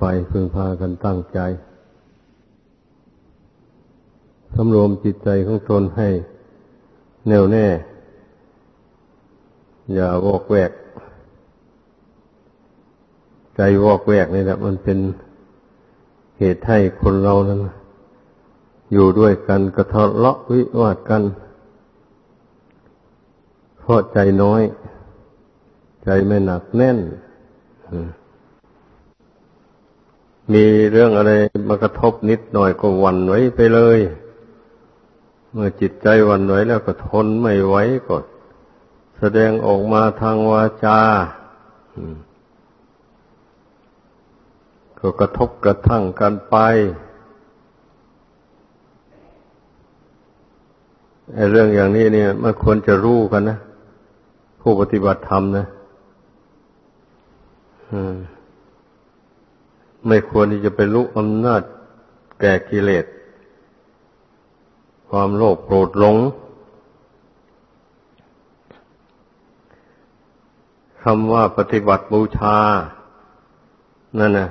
ไปพึงพากันตั้งใจ สำรวมจิตใจของตนให้แน่วแน่ อย่าวอกแวก ใจวอกแวกนี่แหละมันเป็นเหตุให้คนเรานั้น อยู่ด้วยกันกระทะเลาะวิวาทกัน เพราะใจน้อย ใจไม่หนักแน่นมี มีเรื่องอะไรมากระทบนิดหน่อยก็วันไว้ไปเลย เมื่อจิตใจวันไว้แล้วก็ทนไม่ไหวก็แสดงออกมาทางวาจาก็กระทบกระทั่งกันไปไอ้เรื่องอย่างนี้เนี่ยมันควรจะรู้กันนะ ผู้ปฏิบัติธรรมนะอืม ไม่ควรที่จะไปลุกอำนาจแก่กิเลส ความโลภโกรธหลงคำว่าปฏิบัติบูชา นั่นนะ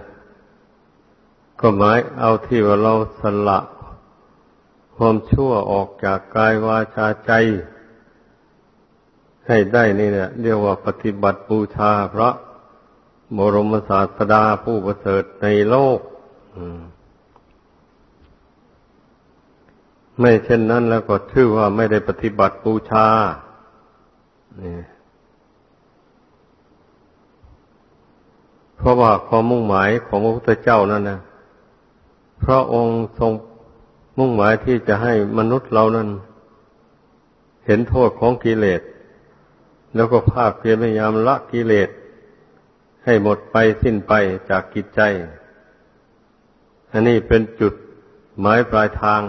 ก็หมายเอาที่ว่าเราสละความชั่วออกจากกายวาจาใจ ให้ได้นี่เนี่ยเรียกว่าปฏิบัติบูชาพระ บรมศาสดาผู้ประเสริฐในโลกไม่เช่นนั้นแล้วก็ชื่อว่าไม่ได้ปฏิบัติบูชาเพราะว่าความมุ่งหมายของพระพุทธเจ้านั่นนะพระองค์ทรงมุ่งหมายที่จะให้มนุษย์เรานั้น เห็นโทษของกิเลส แล้วก็ภาคเพียรพยายามละกิเลส ให้หมดไปสิ้นไปจากกิจใจ อันนี้เป็นจุดหมายปลายทาง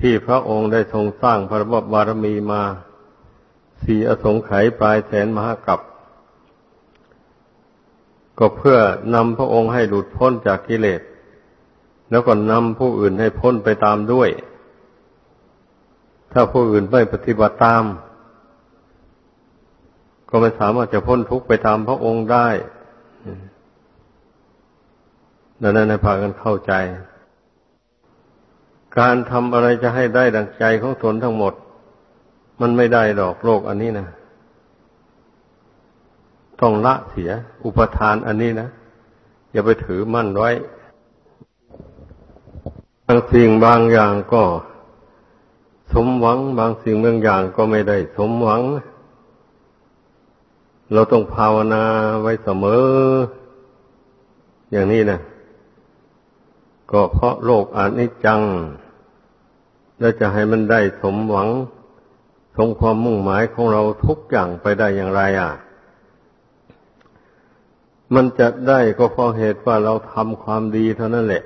ที่พระองค์ได้ทรงสร้างพระบารมีมาสี่อสงไขยปลายแสนมหากับก็เพื่อนำพระองค์ให้หลุดพ้นจากกิเลส แล้วก็นำผู้อื่นให้พ้นไปตามด้วย ถ้าผู้อื่นไม่ปฏิบัติตาม ก็ไม่สามารถจะพ้นทุกข์ไปตามพระองค์ได้ดังนั้นในพากันเข้าใจ การทำอะไรจะให้ได้ดังใจของตนทั้งหมด มันไม่ได้ดอกโลกอันนี้นะต้องละเสีย อุปทานอันนี้นะ อย่าไปถือมั่นไว้บางสิ่งบางอย่างก็ สมหวัง บางสิ่งบางอย่างก็ไม่ได้ สมหวัง เราต้องภาวนาไว้เสมอ อย่างนี้นะก็เพราะโลกอานิจจัง แล้วจะให้มันได้สมหวังสงความมุ่งหมายของเราทุกอย่างไปได้อย่างไรอะ มันจะได้ก็เพราะเหตุว่าเราทำความดีเท่านั้นแหละ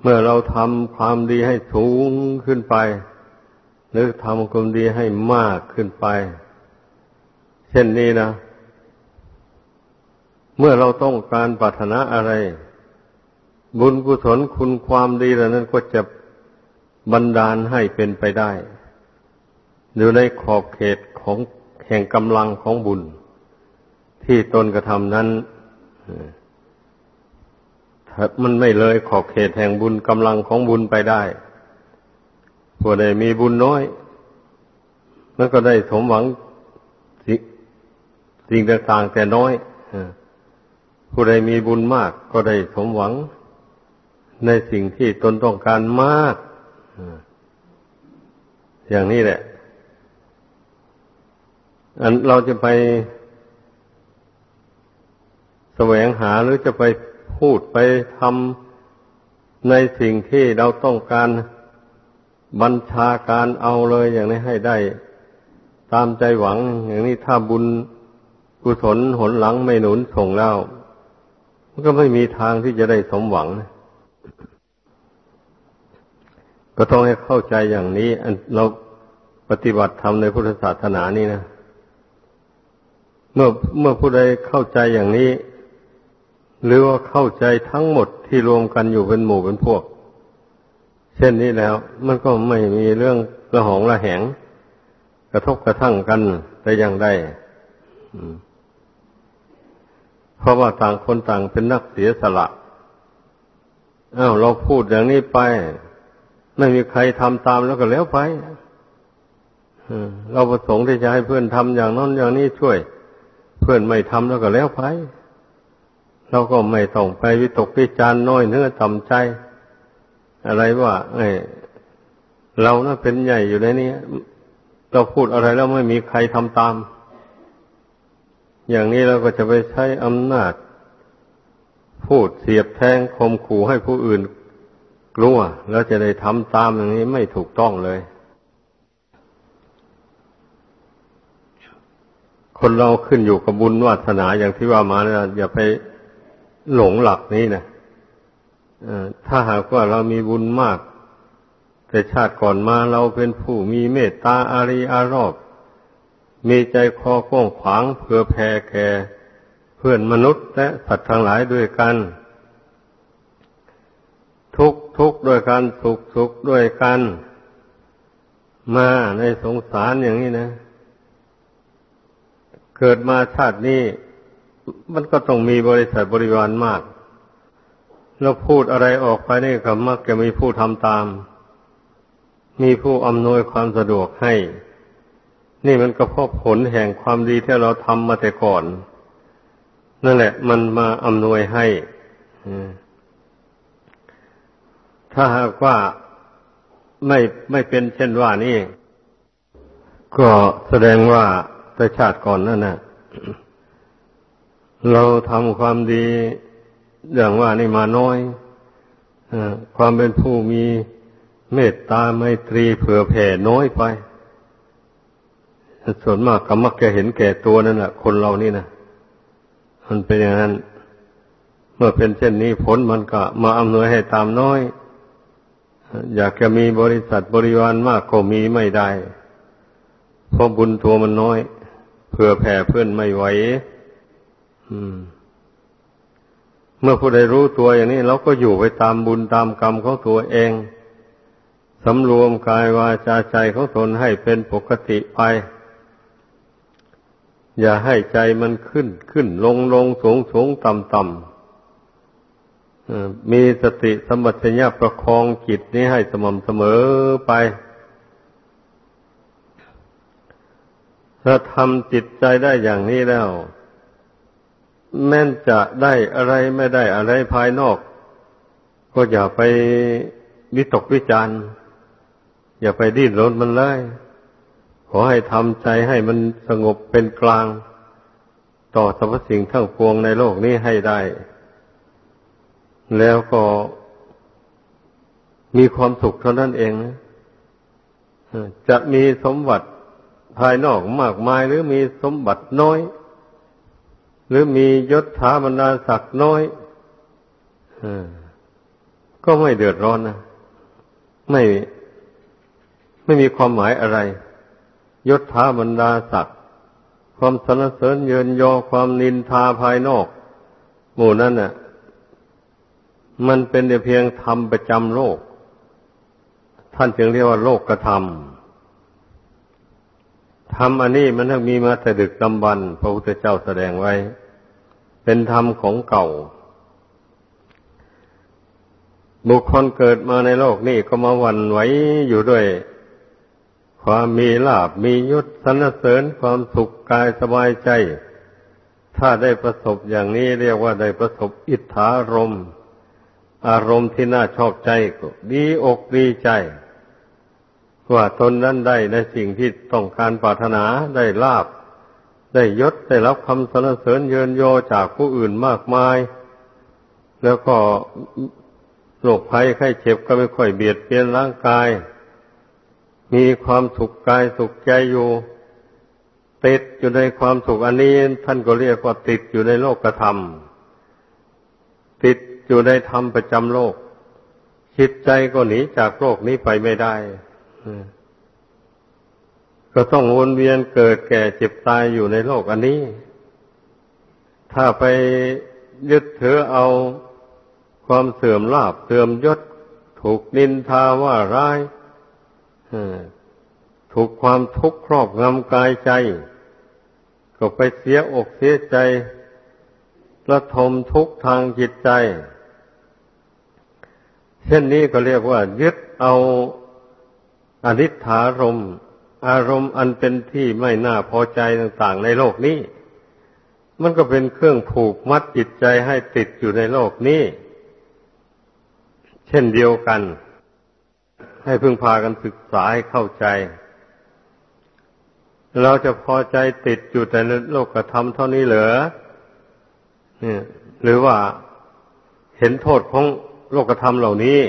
เมื่อเราทำความดีให้สูงขึ้นไป หรือทำความดีให้มากขึ้นไป เช่นนี้นะ เมื่อเราต้องการปรารถนาอะไร บุญกุศลคุณความดีเหล่านั้นก็จะบันดาลให้เป็นไปได้ อยู่ในขอบเขตของแห่งกำลังของบุญ ที่ตนกระทำนั้นมันไม่เลยขอบเขตแห่งบุญกำลังของบุญไปได้ผู้ใดมีบุญน้อย มันก็ได้สมหวัง สิ่งต่างๆแต่น้อยผู้ใดมีบุญมากก็ได้สมหวัง ในสิ่งที่ตนต้องการมากอย่างนี้แหละ อันเราจะไปแสวงหาหรือจะไปพูดไปทำในสิ่งที่เราต้องการบัญชาการเอาเลยอย่างนี้ให้ได้ ตามใจหวัง อย่างนี้ถ้าบุญ กุศลหนหลังไม่หนุนส่งแล้วมันก็ไม่มีทางที่จะได้สมหวัง ก็ต้องให้เข้าใจอย่างนี้เราปฏิบัติธรรมในพุทธศาสนานี่นะ เมื่อเมื่อผู้ใดเข้าใจอย่างนี้ หรือว่าเข้าใจทั้งหมดที่รวมกันอยู่เป็นหมู่เป็นพวก เช่นนี้แล้ว มันก็ไม่มีเรื่องระหองระแหง กระทบกระทั่งกันแต่อย่างใดอืม เพราะว่าต่างคนต่างเป็นนักเสียสละอ้าวเราพูดอย่างนี้ไป ไม่มีใครทำตามแล้วก็แล้วไปเราประสงค์ที่จะให้เพื่อนทำอย่างนั้นอย่างนี้ช่วย เพื่อนไม่ทำแล้วก็แล้วไปเราก็ไม่ต้องไปวิตกวิจารณ์น้อยเนื้อต่ำใจ อะไรว่าไอ้เรานะ่ะเป็นใหญ่อยู่ในนี้เราพูดอะไรแล้วไม่มีใครทำตาม อย่างนี้เราก็จะไปใช้อำนาจ พูดเสียบแทงคมขู่ให้ผู้อื่น กลัวแล้วจะได้ทำตามอย่างนี้ไม่ถูกต้องเลย คนเราขึ้นอยู่กับบุญวาสนาอย่างที่ว่ามานะอย่าไปหลงหลักนี้นะถ้าหากว่าเรามีบุญมาก แต่ชาติก่อนมาเราเป็นผู้มีเมตตาอารีอารอบ มีใจคอกว้างขวางเผื่อแผ่แก่เพื่อนมนุษย์และสัตว์ทั้งหลายด้วยกัน ทุกทุกด้วยกันสุขสุขด้วยกัน มาในสงสารอย่างนี้นะ เกิดมาชาตินี้มันก็ต้องมีบริษัทบริวารมาก แล้วพูดอะไรออกไปนี่ก็มักจะมีผู้ทำตาม มีผู้อำนวยความสะดวกให้ นี่มันก็เพราะผลแห่งความดีที่เราทำมาแต่ก่อน นั่นแหละ มันมาอำนวยให้ถ้าหากว่าไม่ไม่เป็นเช่นว่านี่ ก็แสดงว่าแต่ชาติก่อนนั่นนะเราทำความดีอย่างว่านี่มาน้อยอความเป็นผู้มีเมตตาไมตรีเผื่อแผ่น้อยไป ส่วนมากก็มักจะเห็นแก่ตัวนั่นแหละคนเรานี่นะมันเป็นอย่างนั้น เมื่อเป็นเช่นนี้ผลมันก็มาอำนวยให้ตามน้อย อยากจะมีบริษัทบริวารมากก็มีไม่ได้ เพราะบุญตัวมันน้อยเผื่อแผ่เพื่อนไม่ไหวเมื่อผู้ใดรู้ตัวอย่างนี้เราก็อยู่ไปตามบุญตามกรรมของตัวเองสำรวมกายวาจาใจของตนให้เป็นปกติไป อย่าให้ใจมันขึ้นขึ้นลงลงสูงสูงต่ำต่ำมีสติสมัชญญาประคองจิตนี้ให้สม่ำเสมอไปถ้าทำจิตใจได้อย่างนี้แล้ว แม้นจะได้อะไรไม่ได้อะไรภายนอก ก็อย่าไปวิตกวิจารณ์อย่าไปดิ้นรนมันเลย ขอให้ทำใจให้มันสงบเป็นกลาง ต่อสรรพสิ่งทั้งปวงในโลกนี้ให้ได้ แล้วก็มีความสุขเท่านั้นเองนะจะมีสมบัติภายนอกมากมาย หรือมีสมบัติน้อย หรือมียศถาบรรดาศักดิ์น้อยอก็ไม่เดือดร้อนนะไม่ไม่มีความหมายอะไร ยศถาบรรดาศักดิ์ความสรรเสริญเยินยอความนินทาภายนอก หมู่นั้นน่ะ มันเป็นแต่เพียงธรรมประจำโลก ท่านจึงเรียกว่าโลกกระทำธรรมอันนี้มันมีมาแต่ดึกดำบรรพระพุทธเจ้าแสดงไว้ เป็นธรรมของเก่า บุคคลเกิดมาในโลกนี้ก็มาวันไหวอยู่ด้วย ความมีลาบมียศสรรเสริญความสุขกายสบายใจ ถ้าได้ประสบอย่างนี้เรียกว่าได้ประสบอิทธารมอารมณ์ที่น่าชอบใจก็ดีอกดีใจ ว่าตนนั้นได้ในสิ่งที่ต้องการปรารถนาได้ลาบ ได้ยศได้รับคำสรรเสริญเยินโยจากผู้อื่นมากมาย แล้วก็โรคภัยไข้เจ็บก็ไม่ค่อยเบียดเบียนร่างกาย มีความสุขกายสุขใจอยู่ ติดอยู่ในความสุขอันนี้ ท่านก็เรียกว่าติดอยู่ในโลกธรรม ติดอยู่ในธรรมประจำโลกจิตใจก็หนีจากโลกนี้ไปไม่ได้ก็ต้องวนเวียนเกิดแก่เจ็บตายอยู่ในโลกอันนี้ ถ้าไปยึดถือเอาความเสื่อมลาบเสื่อมยศ ถูกนินทาว่าร้าย ถูกความทุกข์ครอบงำกายใจ ก็ไปเสียอกเสียใจระทมทุกข์ทางจิตใจ เช่นนี้ก็เรียกว่า ยึดเอาอนิถารมอารมณ์อันเป็นที่ไม่น่าพอใจต่างๆ ในโลกนี้ มันก็เป็นเครื่องผูกมัดจิตใจให้ติดอยู่ในโลกนี้ เช่นเดียวกัน ให้พึ่งพากันศึกษาให้เข้าใจ เราจะพอใจติดอยู่แต่ในโลกธรรมเท่านี้เหรอเนี่ย หรือว่าเห็นโทษของโลกธรรมเหล่านี้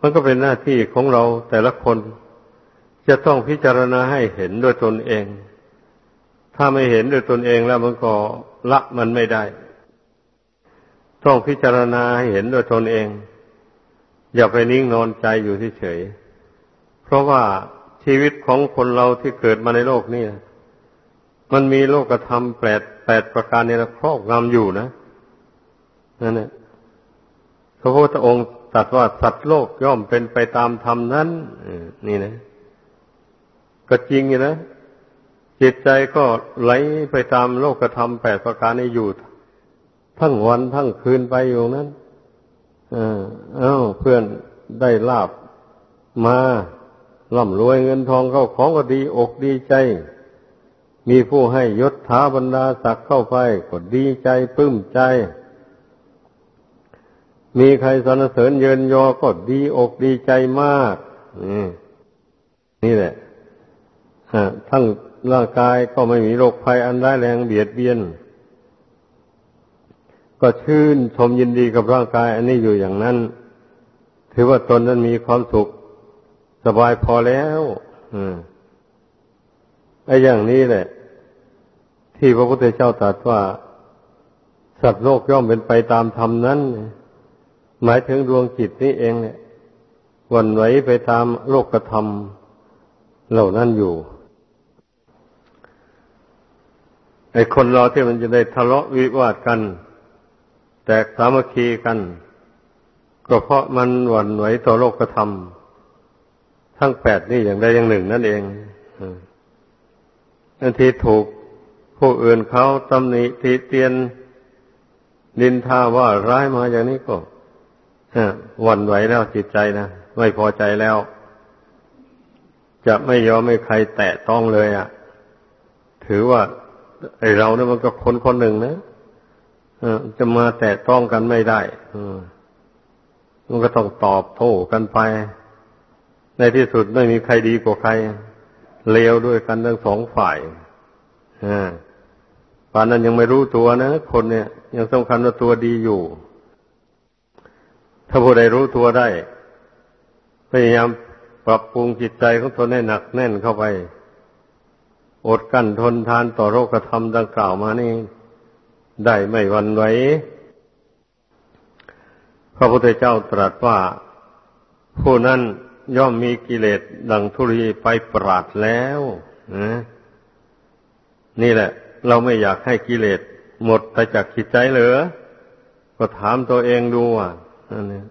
มันก็เป็นหน้าที่ของเราแต่ละคนจะต้องพิจารณาให้เห็นด้วยตนเอง ถ้าไม่เห็นด้วยตนเองแล้วมันก็ละมันไม่ได้ ต้องพิจารณาให้เห็นด้วยตนเอง อย่าไปนิ่งนอนใจอยู่เฉยเพราะว่าชีวิตของคนเราที่เกิดมาในโลกนี้มันมีโลกธรรมแปดแปดประการในครอบงำอยู่นะนั่นแหละพระพุทธองค์ตรัสว่าสัตว์โลกย่อมเป็นไปตามธรรมนั้นนี่นะ ก็จริงนะจิตใจก็ไหลไปตามโลกธรรมแปดประการนี้อยู่ ทั้งวันทั้งคืนไปอยู่นั้น เอ้าเพื่อนได้ลาบมาร่ำรวยเงินทองเข้าของก็ดีอกดีใจ มีผู้ให้ยศถาบรรดาศักดิ์เข้าไปก็ดีใจปลื้มใจ มีใครสรรเสริญเยินยอก็ดีอกดีใจมากนี่แหละทั้งร่างกายก็ไม่มีโรคภัยอันร้ายแรงเบียดเบียน ก็ชื่นชมยินดีกับร่างกาย อันนี้อยู่อย่างนั้น ถือว่าตนนั้นมีความสุขสบายพอแล้วไอ้อย่างนี้แหละ ที่พระพุทธเจ้าตรัสว่า สัตว์โลกย่อมเป็นไปตามธรรมนั้น หมายถึงดวงจิตนี้เองเนี่ยวันไหวไปตามโลกธรรมเหล่านั้นอยู่ไอ้คนเราที่มันจะได้ทะเลาะวิวาทกัน ตกสามัคคีกัน ก็เพราะมันหวั่นไหวต่อโลกธรรม ทั้งแปดนี่อย่างใดอย่างหนึ่งนั่นเองอันที่ถูกผู้อื่นเขาตำหนิตีเตียนดินทาว่าร้ายมาอย่างนี้ก็หวั่นไหวแล้วจิตใจนะไม่พอใจแล้ว จะไม่ยอมให้ใครแตะต้องเลยอะ่ะ ถือว่า ไอเราเนี่ยมันก็คนคนหนึ่งนะ จะมาแตะต้องกันไม่ได้มันก็ต้องตอบโต้กันไป ในที่สุดไม่มีใครดีกว่าใคร เลวด้วยกันทั้งสองฝ่ายป่านนั้นยังไม่รู้ตัวนะคนเนี่ย ยังสำคัญว่าตัวดีอยู่ ถ้าผู้ใดรู้ตัวได้ พยายามปรับปรุงจิตใจของตนให้หนักแน่นเข้าไป อดกั้นทนทานต่อโรคธรรมดังกล่าวมานี่ ได้ไม่วันไหวพระพุทธเจ้าตรัสว่า ผู้นั้นย่อมมีกิเลสดังธุรีไปปราดแล้วนะนี่แหละ เราไม่อยากให้กิเลสหมดไปจากจิตใจเหลือ ก็ถามตัวเองดูว่าอันนี้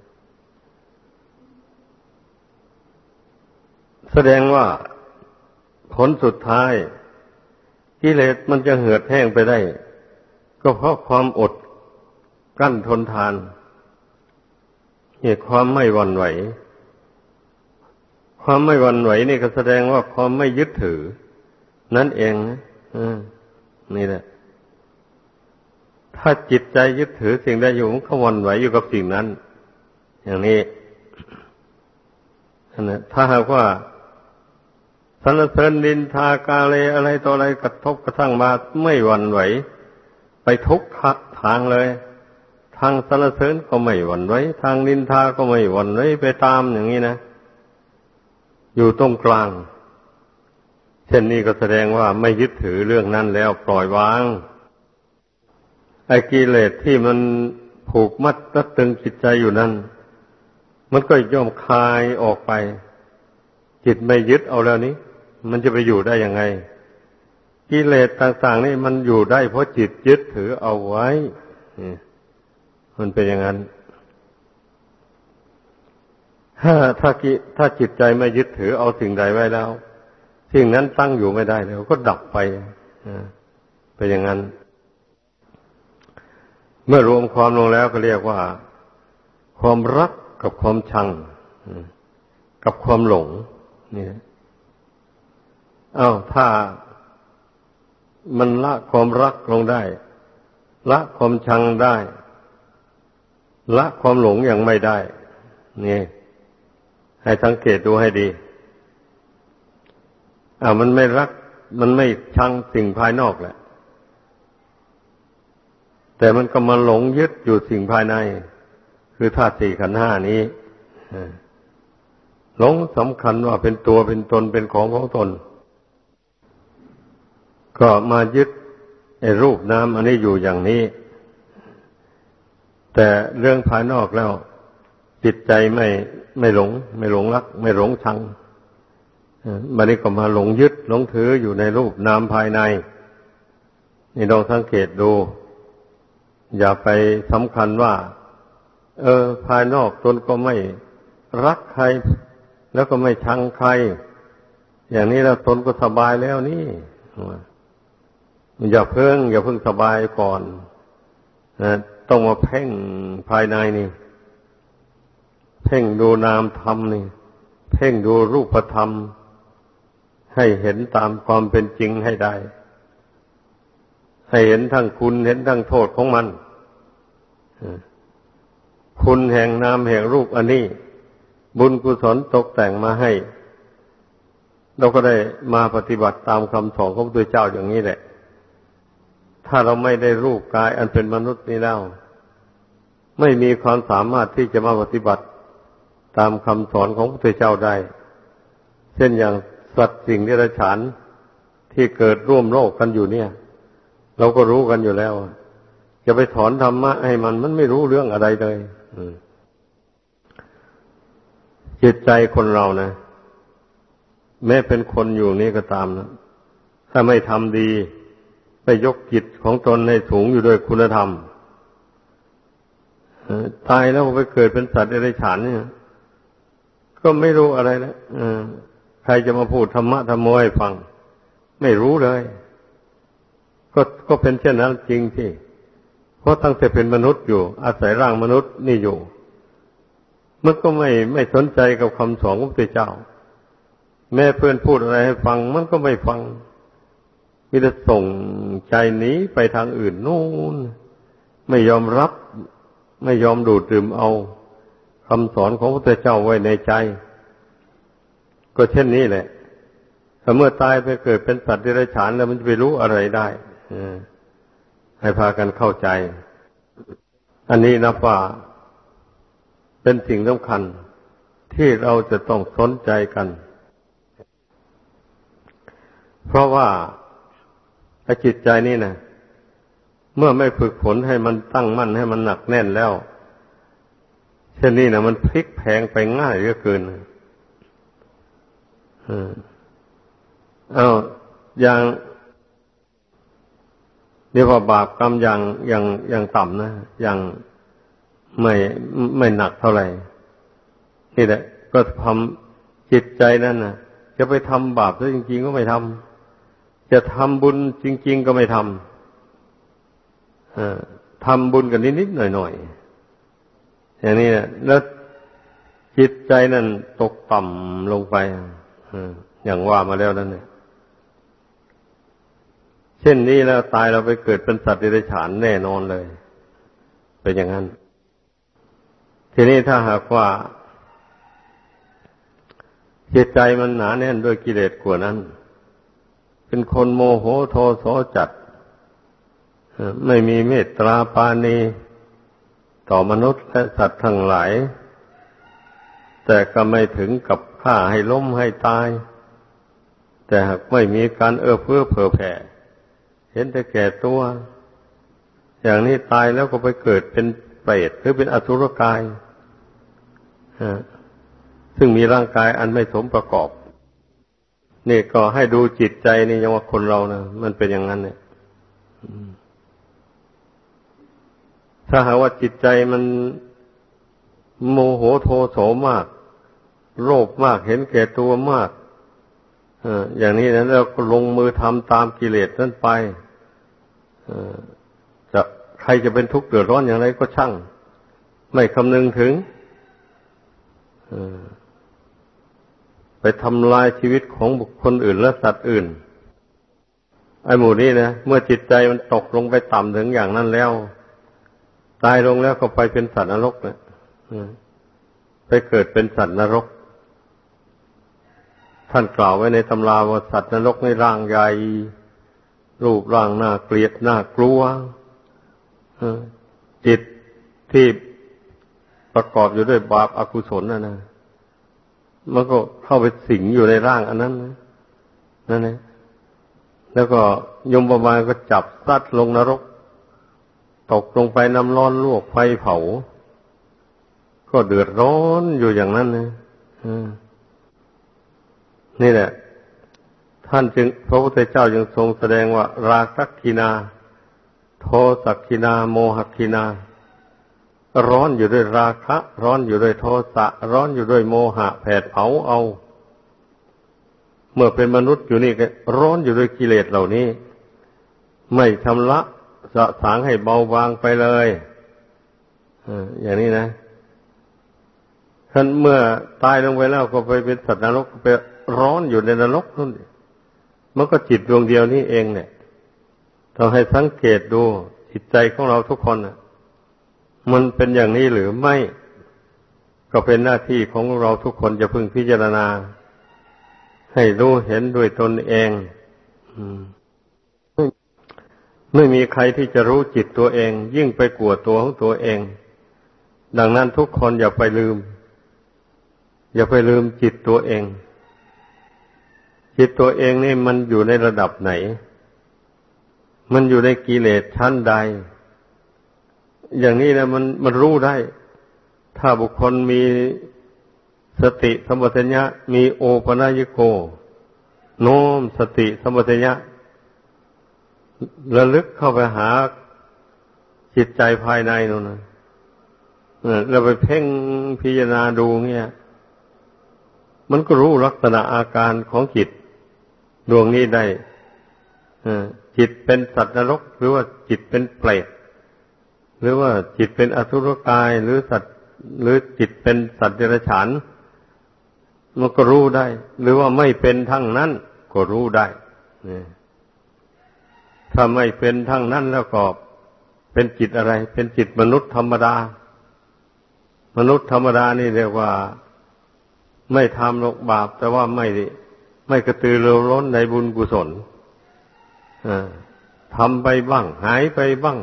แสดงว่าผลสุดท้าย กิเลสมันจะเหือดแห้งไปได้ ก็เพราะความอดกั้นทนทาน เหตุความไม่หวั่นไหว ความไม่หวั่นไหวนี่ก็แสดงว่าความไม่ยึดถือ นั่นเองนะนี่แหละ ถ้าจิตใจยึดถือสิ่งใดอยู่มันก็วันไหวอยู่กับสิ่งนั้น อย่างนี้นะถ้าหากว่าสรรเสริญดินทากาเลอะไรต่ออะไรกระทบกระทั่งมาไม่หวั่นไหว ทุกทางเลย ทางสรรเสริญก็ไม่หวั่นไหวทางดินทาก็ไม่หวั่นไหวไปตามอย่างนี้นะ อยู่ตรงกลาง เช่นนี้ก็แสดงว่าไม่ยึดถือเรื่องนั้นแล้วปล่อยวางไอ้กิเลสที่มันผูกมัดรัดตึงจิตใจอยู่นั้น มันก็ย่อมคลายออกไป จิตไม่ยึดเอาแล้วนี้ มันจะไปอยู่ได้ยังไง กิเลสต่าง ๆ นี่มันอยู่ได้เพราะจิตยึดถือเอาไว้มันเป็นอย่างนั้น ถ้าถ้าถ้าจิตใจไม่ยึดถือเอาสิ่งใดไว้แล้ว สิ่งนั้นตั้งอยู่ไม่ได้แล้ว ก็ดับไปเป็นอย่างนั้น เมื่อรวมความลงแล้วก็เรียกว่า ความรักกับความชังกับความหลงนี่เอาถ้า มันละความรักลงได้ ละความชังได้ ละความหลงยังไม่ได้ นี่ ให้สังเกตดูให้ดี อ่ามันไม่รัก มันไม่ชังสิ่งภายนอกแหละ แต่มันก็มาหลงยึดอยู่สิ่งภายใน คือธาตุสี่ขันห้านี้หลงสำคัญว่าเป็นตัวเป็นตนเป็นของของตน ก็มายึดไอ้รูปน้ำอันนี้อยู่อย่างนี้ แต่เรื่องภายนอกแล้วจิตใจไม่ไม่หลง ไม่หลงรัก ไม่หลงชังบันนี้ก็มาหลงยึดหลงถืออยู่ในรูปนามภายใน นี่ลองสังเกตดู อย่าไปสำคัญว่า เออ ภายนอกตนก็ไม่รักใคร แล้วก็ไม่ชังใคร อย่างนี้แล้วตนก็สบายแล้วนี่ อย่าเพิ่ง อย่าเพิ่งสบายก่อนนะต้องมาเพ่งภายในนี่ เพ่งดูนามธรรมนี่ เพ่งดูรูปธรรม ให้เห็นตามความเป็นจริงให้ได้ ให้เห็นทั้งคุณเห็นทั้งโทษของมันคุณแห่งนามแห่งรูปอันนี้ บุญกุศลตกแต่งมาให้ เราก็ได้มาปฏิบัติตามคำสอนของพระเจ้าอย่างนี้แหละ ถ้าเราไม่ได้รูปกาย อันเป็นมนุษย์นี้แล้ว ไม่มีความสามารถที่จะมาปฏิบัติตามคำสอนของพระพุทธเจ้าได้ เช่นอย่างสัตว์สิ่งที่ระฉานที่เกิดร่วมโลกกันอยู่เนี่ย เราก็รู้กันอยู่แล้วจะไปถอนธรรมะให้มันมันไม่รู้เรื่องอะไรเลยจิตใจคนเรานะแม้เป็นคนอยู่นี่ก็ตามนะถ้าไม่ทำดี ไปยกจิตของตนให้สูงอยู่ด้วยคุณธรรมตายแล้วไปเกิดเป็นสัตว์เดรัจฉานเนี่ยก็ไม่รู้อะไรแล้วใครจะมาพูดธรรมะธรรมโมให้ฟัง ไม่รู้เลย ก็ก็เป็นเช่นนั้นจริงที่เพราะตั้งแต่เป็นมนุษย์อยู่ อาศัยร่างมนุษย์นี่อยู่ มันก็ไม่ไม่สนใจกับคำสอนของพระเจ้า แม่เพื่อนพูดอะไรให้ฟัง มันก็ไม่ฟัง มีแต่ส่งใจนี้ไปทางอื่นนู่น ไม่ยอมรับไม่ยอมดูดดื่มเอาคำสอนของพระเจ้าไว้ในใจ ก็เช่นนี้แหละถ้าเมื่อตายไปเกิดเป็นสัตว์เดรัจฉานแล้วมันจะไปรู้อะไรได้ให้พากันเข้าใจ อันนี้นับว่าเป็นสิ่งสำคัญ ที่เราจะต้องสนใจกัน เพราะว่า้จิตใจนี่นะเมื่อไม่ฝึกฝนให้มันตั้งมั่นให้มันหนักแน่นแล้วเช่นนี้นะมันพลิกแพงไปง่ายเหลือเกินเอาอย่างเรียกว่าบาปกรรมอย่างอย่างอย่างต่ำนะอย่างไม่ไม่หนักเท่าไหร่นี่แหละ ก็ทำจิตใจนั่นนะจะไปทำบาปซะจริงๆก็ไม่ทำ จะทำบุญจริง ๆ ก็ไม่ทำทำบุญกันนิดๆหน่อยๆอย่างนี้แล้วจิตใจนั่นตกต่ำลงไปอย่างว่ามาแล้วนั่นเนี่ยเช่นนี้แล้วตายเราไปเกิดเป็นสัตว์เดรัจฉานแน่นอนเลย เป็นอย่างนั้น ทีนี้ถ้าหากว่าจิตใจมันหนาแน่นด้วยกิเลสกว่านั้น เป็นคนโมโหโทโสจัด ไม่มีเมตตาปาณีต่อมนุษย์และสัตว์ทั้งหลาย แต่ก็ไม่ถึงกับฆ่าให้ล้มให้ตาย แต่หากไม่มีการเอื้อเฟื้อเผื่อแผ่ เห็นแต่แก่ตัว อย่างนี้ตายแล้วก็ไปเกิดเป็นเปรตหรือเป็นอสุรกายซึ่งมีร่างกายอันไม่สมประกอบ นี่ก็ให้ดูจิตใจนี่ยังว่าคนเรานะมันเป็นอย่างนั้นเนี่ยถ้าหากว่าจิตใจมันโมโหโทโสมาก โลภมากเห็นแก่ตัวมากอย่างนี้นะเราก็ลงมือทำตามกิเลสนั้นไปจะใครจะเป็นทุกข์เดือดร้อนอย่างไรก็ช่าง ไม่คำนึงถึง ไปทำลายชีวิตของบุคคลอื่นและสัตว์อื่น ไอ้หมู่นี้นะเมื่อจิตใจมันตกลงไปต่ำถึงอย่างนั้นแล้ว ตายลงแล้วก็ไปเป็นสัตว์นรกนะไปเกิดเป็นสัตว์นรก ท่านกล่าวไว้ในตำราว่าสัตว์นรกในร่างใหญ่รูปร่างหน่าเกลียดหน่ากลัวจิตที่ประกอบอยู่ด้วยบาปอากุศลนะนะ มันก็เข้าไปสิงอยู่ในร่างอันนั้นนะนั่นเองแล้วก็ยมประมาณก็จับซัดลงนรก ตกลงไปน้ำร้อนลวกไฟเผา ก็เดือดร้อนอยู่อย่างนั้นนะนี่แหละ ท่านจึงพระพุทธเจ้าจึงทรงแสดงว่า ราคักคินา โทสักคินา โมหคินา ร้อนอยู่ด้วยราคะ ร้อนอยู่ด้วยโทสะ ร้อนอยู่ด้วยโมหะแผดเผาเอา เมื่อเป็นมนุษย์อยู่นี่ก็ร้อนอยู่ด้วยกิเลสเหล่านี้ ไม่ชำระสะสางให้เบาบางไปเลยอย่างนี้นะท่านเมื่อตายลงไปแล้วก็ไปเป็นสัตว์นรกไปร้อนอยู่ในนรกนั่นมันก็จิตดวงเดียวนี้เองเนี่ยต้องให้สังเกตดูจิตใจของเราทุกคนนะ มันเป็นอย่างนี้หรือไม่ ก็เป็นหน้าที่ของเราทุกคนจะพึงพิจารณา ให้รู้เห็นด้วยตนเองไม่มีใครที่จะรู้จิตตัวเอง ยิ่งไปกลัวตัวของตัวเอง ดังนั้นทุกคนอย่าไปลืม อย่าไปลืมจิตตัวเอง จิตตัวเองนี่มันอยู่ในระดับไหน มันอยู่ในกิเลสชั้นใด อย่างนี้นะมันมันรู้ได้ ถ้าบุคคลมีสติสมบัติญะมีโอปนายโก โน้มสติสมบัติญะระลึกเข้าไปหาจิตใจภายในนั่นนะเราไปเพ่งพิจารณาดูเงี้ย มันก็รู้ลักษณะอาการของจิต ดวงนี้ได้จิตเป็นสัตว์นรกหรือว่าจิตเป็นเปรต หรือว่าจิตเป็นอสุรกายหรือสัตว์ หรือจิตเป็นสัตว์เดรัจฉานมันก็รู้ได้ หรือว่าไม่เป็นทั้งนั้นก็รู้ได้ถ้าไม่เป็นทั้งนั้นแล้วก็เป็นจิตอะไร เป็นจิตมนุษย์ธรรมดา มนุษย์ธรรมดานี่เรียกว่าไม่ทำลกบาป แต่ว่าไม่ไม่กระตือรือร้นในบุญกุศลทำไปบ้าง หายไปบ้าง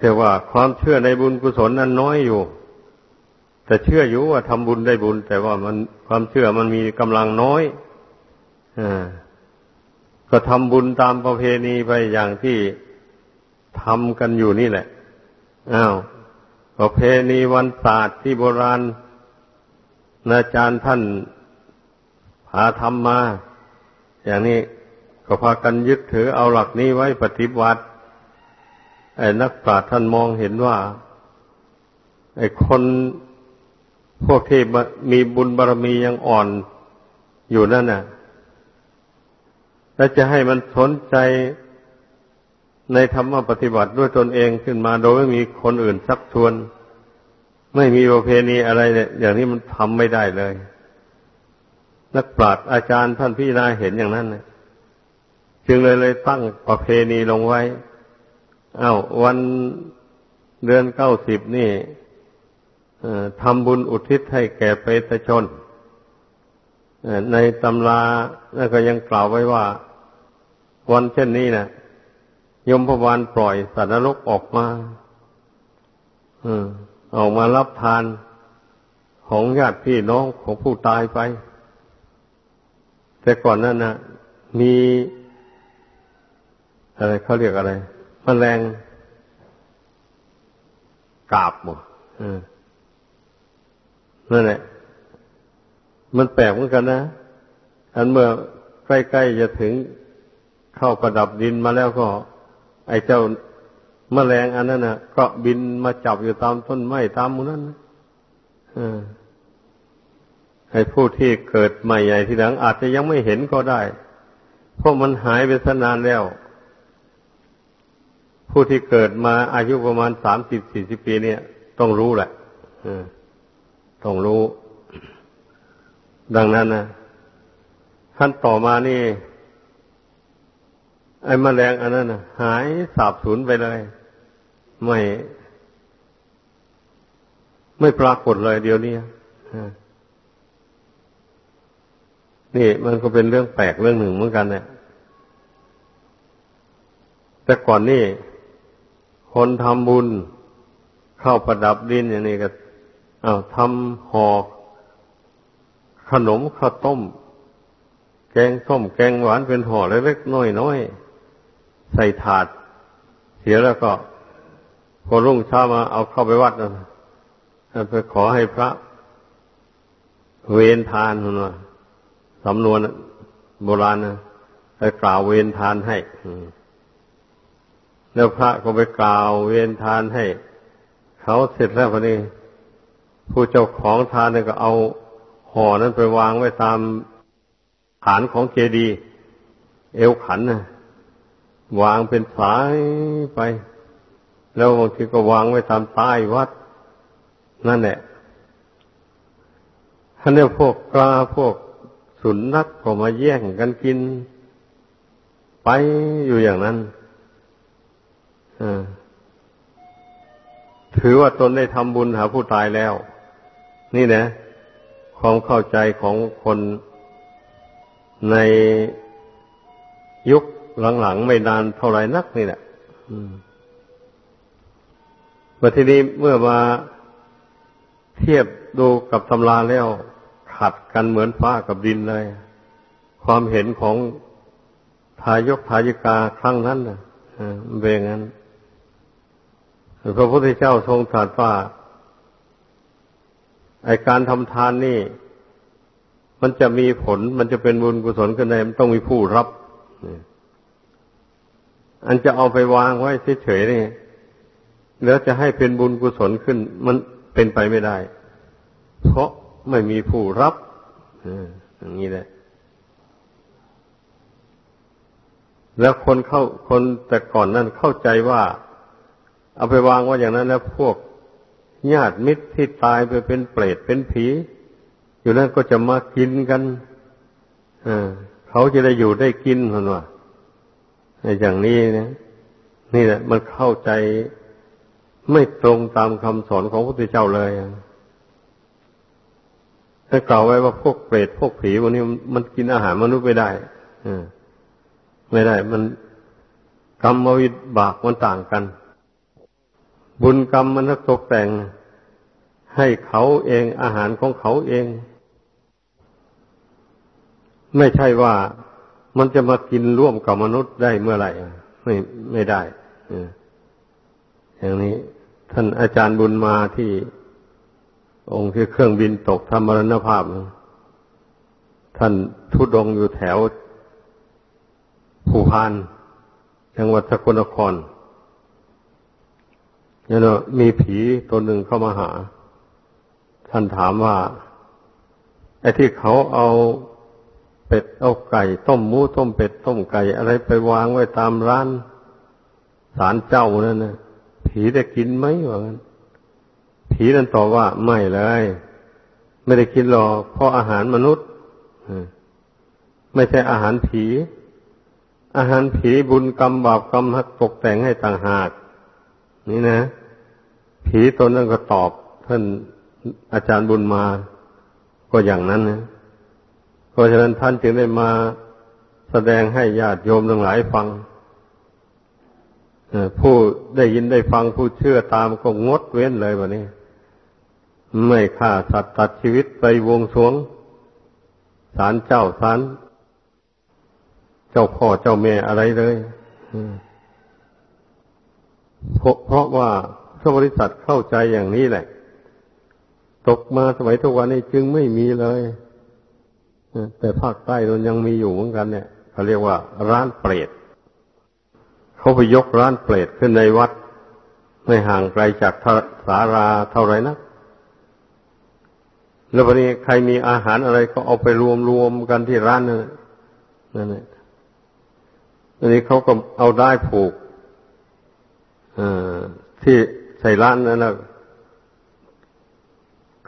แต่ว่าความเชื่อในบุญกุศลนั้นน้อยอยู่ แต่เชื่ออยู่ว่าทำบุญได้บุญ แต่ว่ามันความเชื่อมันมีกำลังน้อยอก็ทำบุญตามประเพณีไปอย่างที่ทำกันอยู่นี่แหละอ้าวประเพณีวันศาสตร์ที่โบราณอาจารย์ท่านพาทำมา อย่างนี้ก็พากันยึดถือเอาหลักนี้ไว้ปฏิบัติ ไอ้นักปราชญ์ท่านมองเห็นว่า ไอ้คนพวกที่มีบุญบารรมียังอ่อนอยู่นั่นน่ะ แล้วจะให้มันสนใจในธรรมปฏิบัติด้วยตนเองขึ้นมา โดยไม่มีคนอื่นซักชวน ไม่มีประเพณีอะไรเนี่ยอย่างนี้มันทำไม่ได้เลย นักปราชญ์อาจารย์ท่านพี่นาเห็นอย่างนั้นเนี่ยจึงเลยเลยตั้งประเพณีลงไว้ อา้าววันเดือนเก้าสิบนี่ทำบุญอุทิศให้แก่เปตชน ในตำราแล้วก็ยังกล่าวไว้ว่า วันเช่นนี้นะยมพบาลปล่อยสัตว์นรกออกมาออกมารับทานของญาติพี่น้องของผู้ตายไป แต่ก่อนนั้นนะมีอะไรเขาเรียกอะไร มแมลงกาบหมดนั่นแหละ มันแปลกเหมือนกันนะอันเมื่อใกล้ๆจะถึงเข้าประดับดินมาแล้วก็ ไอ้เจ้าแมลงอันนั้นนะก็บินมาจับอยู่ตามต้นไม้ตามมูนั้นนะให้ผู้ที่เกิดใหม่ใหญ่ทีหลังอาจจะยังไม่เห็นก็ได้ เพราะมันหายไปสนานแล้ว ผู้ที่เกิดมาอายุประมาณสามสิบสี่สิบปีเนี่ย ต้องรู้แหละต้องรู้ ดังนั้นนะขั้นต่อมานี่ ไอ้มแมลงอันนั้นนะหายสาบสูญไปเลย ไม่ ไม่ปรากฏเลยเดี๋ยวนี้นี่มันก็เป็นเรื่องแปลกเรื่องหนึ่งเหมือนกันเนี่ยแต่ก่อนนี่ คนทำบุญเข้าประดับดินอย่างนี้ก็อาทำห่อขนมข้าวต้ม แกงส้มแกงหวานเป็นห่อเล็กๆน้อยๆใส่ถาดเสียแล้วก็พอรุ่งเช้ามาเอาเข้าไปวัดนะไปขอให้พระ เวนทานนะสำนวนโบราณนะไปกล่าวเวนทานให้ แล้วพระก็ไปกล่าวเวียนทานให้ เขาเสร็จแล้วพอนี้ผู้เจ้าของทานเนี่ยก็เอาห่อนั้นไปวางไว้ตามฐานของเจดีย์เอวขันนะวางเป็นสายไป แล้วบางทีก็วางไว้ตามใต้วัด นั่นแหละท่านเนี่ยพวกกลาพวกสุนัขก็มาแย่งกันกิน ไปอยู่อย่างนั้น ถือว่าตนได้ทำบุญหาผู้ตายแล้ว นี่นะ ความเข้าใจของคนในยุคหลังๆไม่นานเท่าไรนักนี่แหละมาทีนี้เมื่อมาเทียบดูกับตำราแล้ว ขัดกันเหมือนฟ้ากับดินเลย ความเห็นของทายกทายิกาครั้งนั้นนะเบงั้น พระพุทธเจ้าทรงตรัสว่าไอการทำทานนี่ มันจะมีผล มันจะเป็นบุญกุศลขึ้นได้มันต้องมีผู้รับอันจะเอาไปวางไว้เฉยๆนี่แล้วจะให้เป็นบุญกุศลขึ้น มันเป็นไปไม่ได้ เพราะไม่มีผู้รับอย่างนี้แหละแล้วคนเข้าคนแต่ก่อนนั้นเข้าใจว่า เอาไปวางไว้อย่างนั้นแล้วพวกญาติมิตรที่ตายไปเป็นเปรตเป็นผี อยู่นั้นก็จะมากินกันเขาจะได้อยู่ได้กินคนว่าอย่างนี้นะนี่แหละ มันเข้าใจไม่ตรงตามคำสอนของพระพุทธเจ้าเลยถ้ากล่าวไว้ว่าพวกเปรตพวกผีวันนี้มันกินอาหารมนุษย์ไม่ได้ไม่ได้ มันกรรมวิบากมันต่างกัน บุญกรรมมันตกแต่ง ให้เขาเองอาหารของเขาเอง ไม่ใช่ว่ามันจะมากินร่วมกับมนุษย์ได้เมื่อไหร่ ไม่ไม่ได้อย่างนี้ ท่านอาจารย์บุญมาที่องค์ที่เครื่องบินตกทำมรณภาพ ท่านทุดงอยู่แถวภูพานจังหวัดสกลนคร เนี่ยนะมีผีตัวหนึ่งเข้ามาหา ท่านถามว่าไอ้ที่เขาเอาเป็ดเอาไก่ ต้มหมูต้มเป็ดต้มไก่ อะไรไปวางไว้ตามร้านสารเจ้านั่นนะผีได้กินไหมว่างั้นผีนั่นตอบว่าไม่เลย ไม่ได้กินหรอกเพราะอาหารมนุษย์ไม่ใช่อาหารผี อาหารผีบุญกรรมบาปกรรมตกแต่งให้ต่างหาก นี่นะ ผีตนนั้นก็ตอบท่านอาจารย์บุญมา ก็อย่างนั้นนะ เพราะฉะนั้นท่านจึงได้มาแสดงให้ญาติโยมทั้งหลายฟังผู้ได้ยินได้ฟังผู้เชื่อตามก็งดเว้นเลยวันนี้ ไม่ฆ่าสัตว์ตัดชีวิตไปวงสวงสารเจ้าสารเจ้าพ่อเจ้าแม่อะไรเลย เพราะว่าพระบริษัทเข้าใจอย่างนี้แหละ ตกมาสมัยทุกวันนี้จึงไม่มีเลยแต่ภาคใต้มันยังมีอยู่เหมือนกันเนี่ยเขาเรียกว่า ร้านเปรตเขาไปยกร้านเปรตขึ้นในวัด ไม่ห่างไกลจากสาราเท่าไรนักแล้ววันนี้ใครมีอาหารอะไรก็เอาไปรวมรวมกันที่ร้านนั่นนั่นแหละอันนี้เขาก็เอาได้ผูก ที่ใส่ร้านนั้นนะ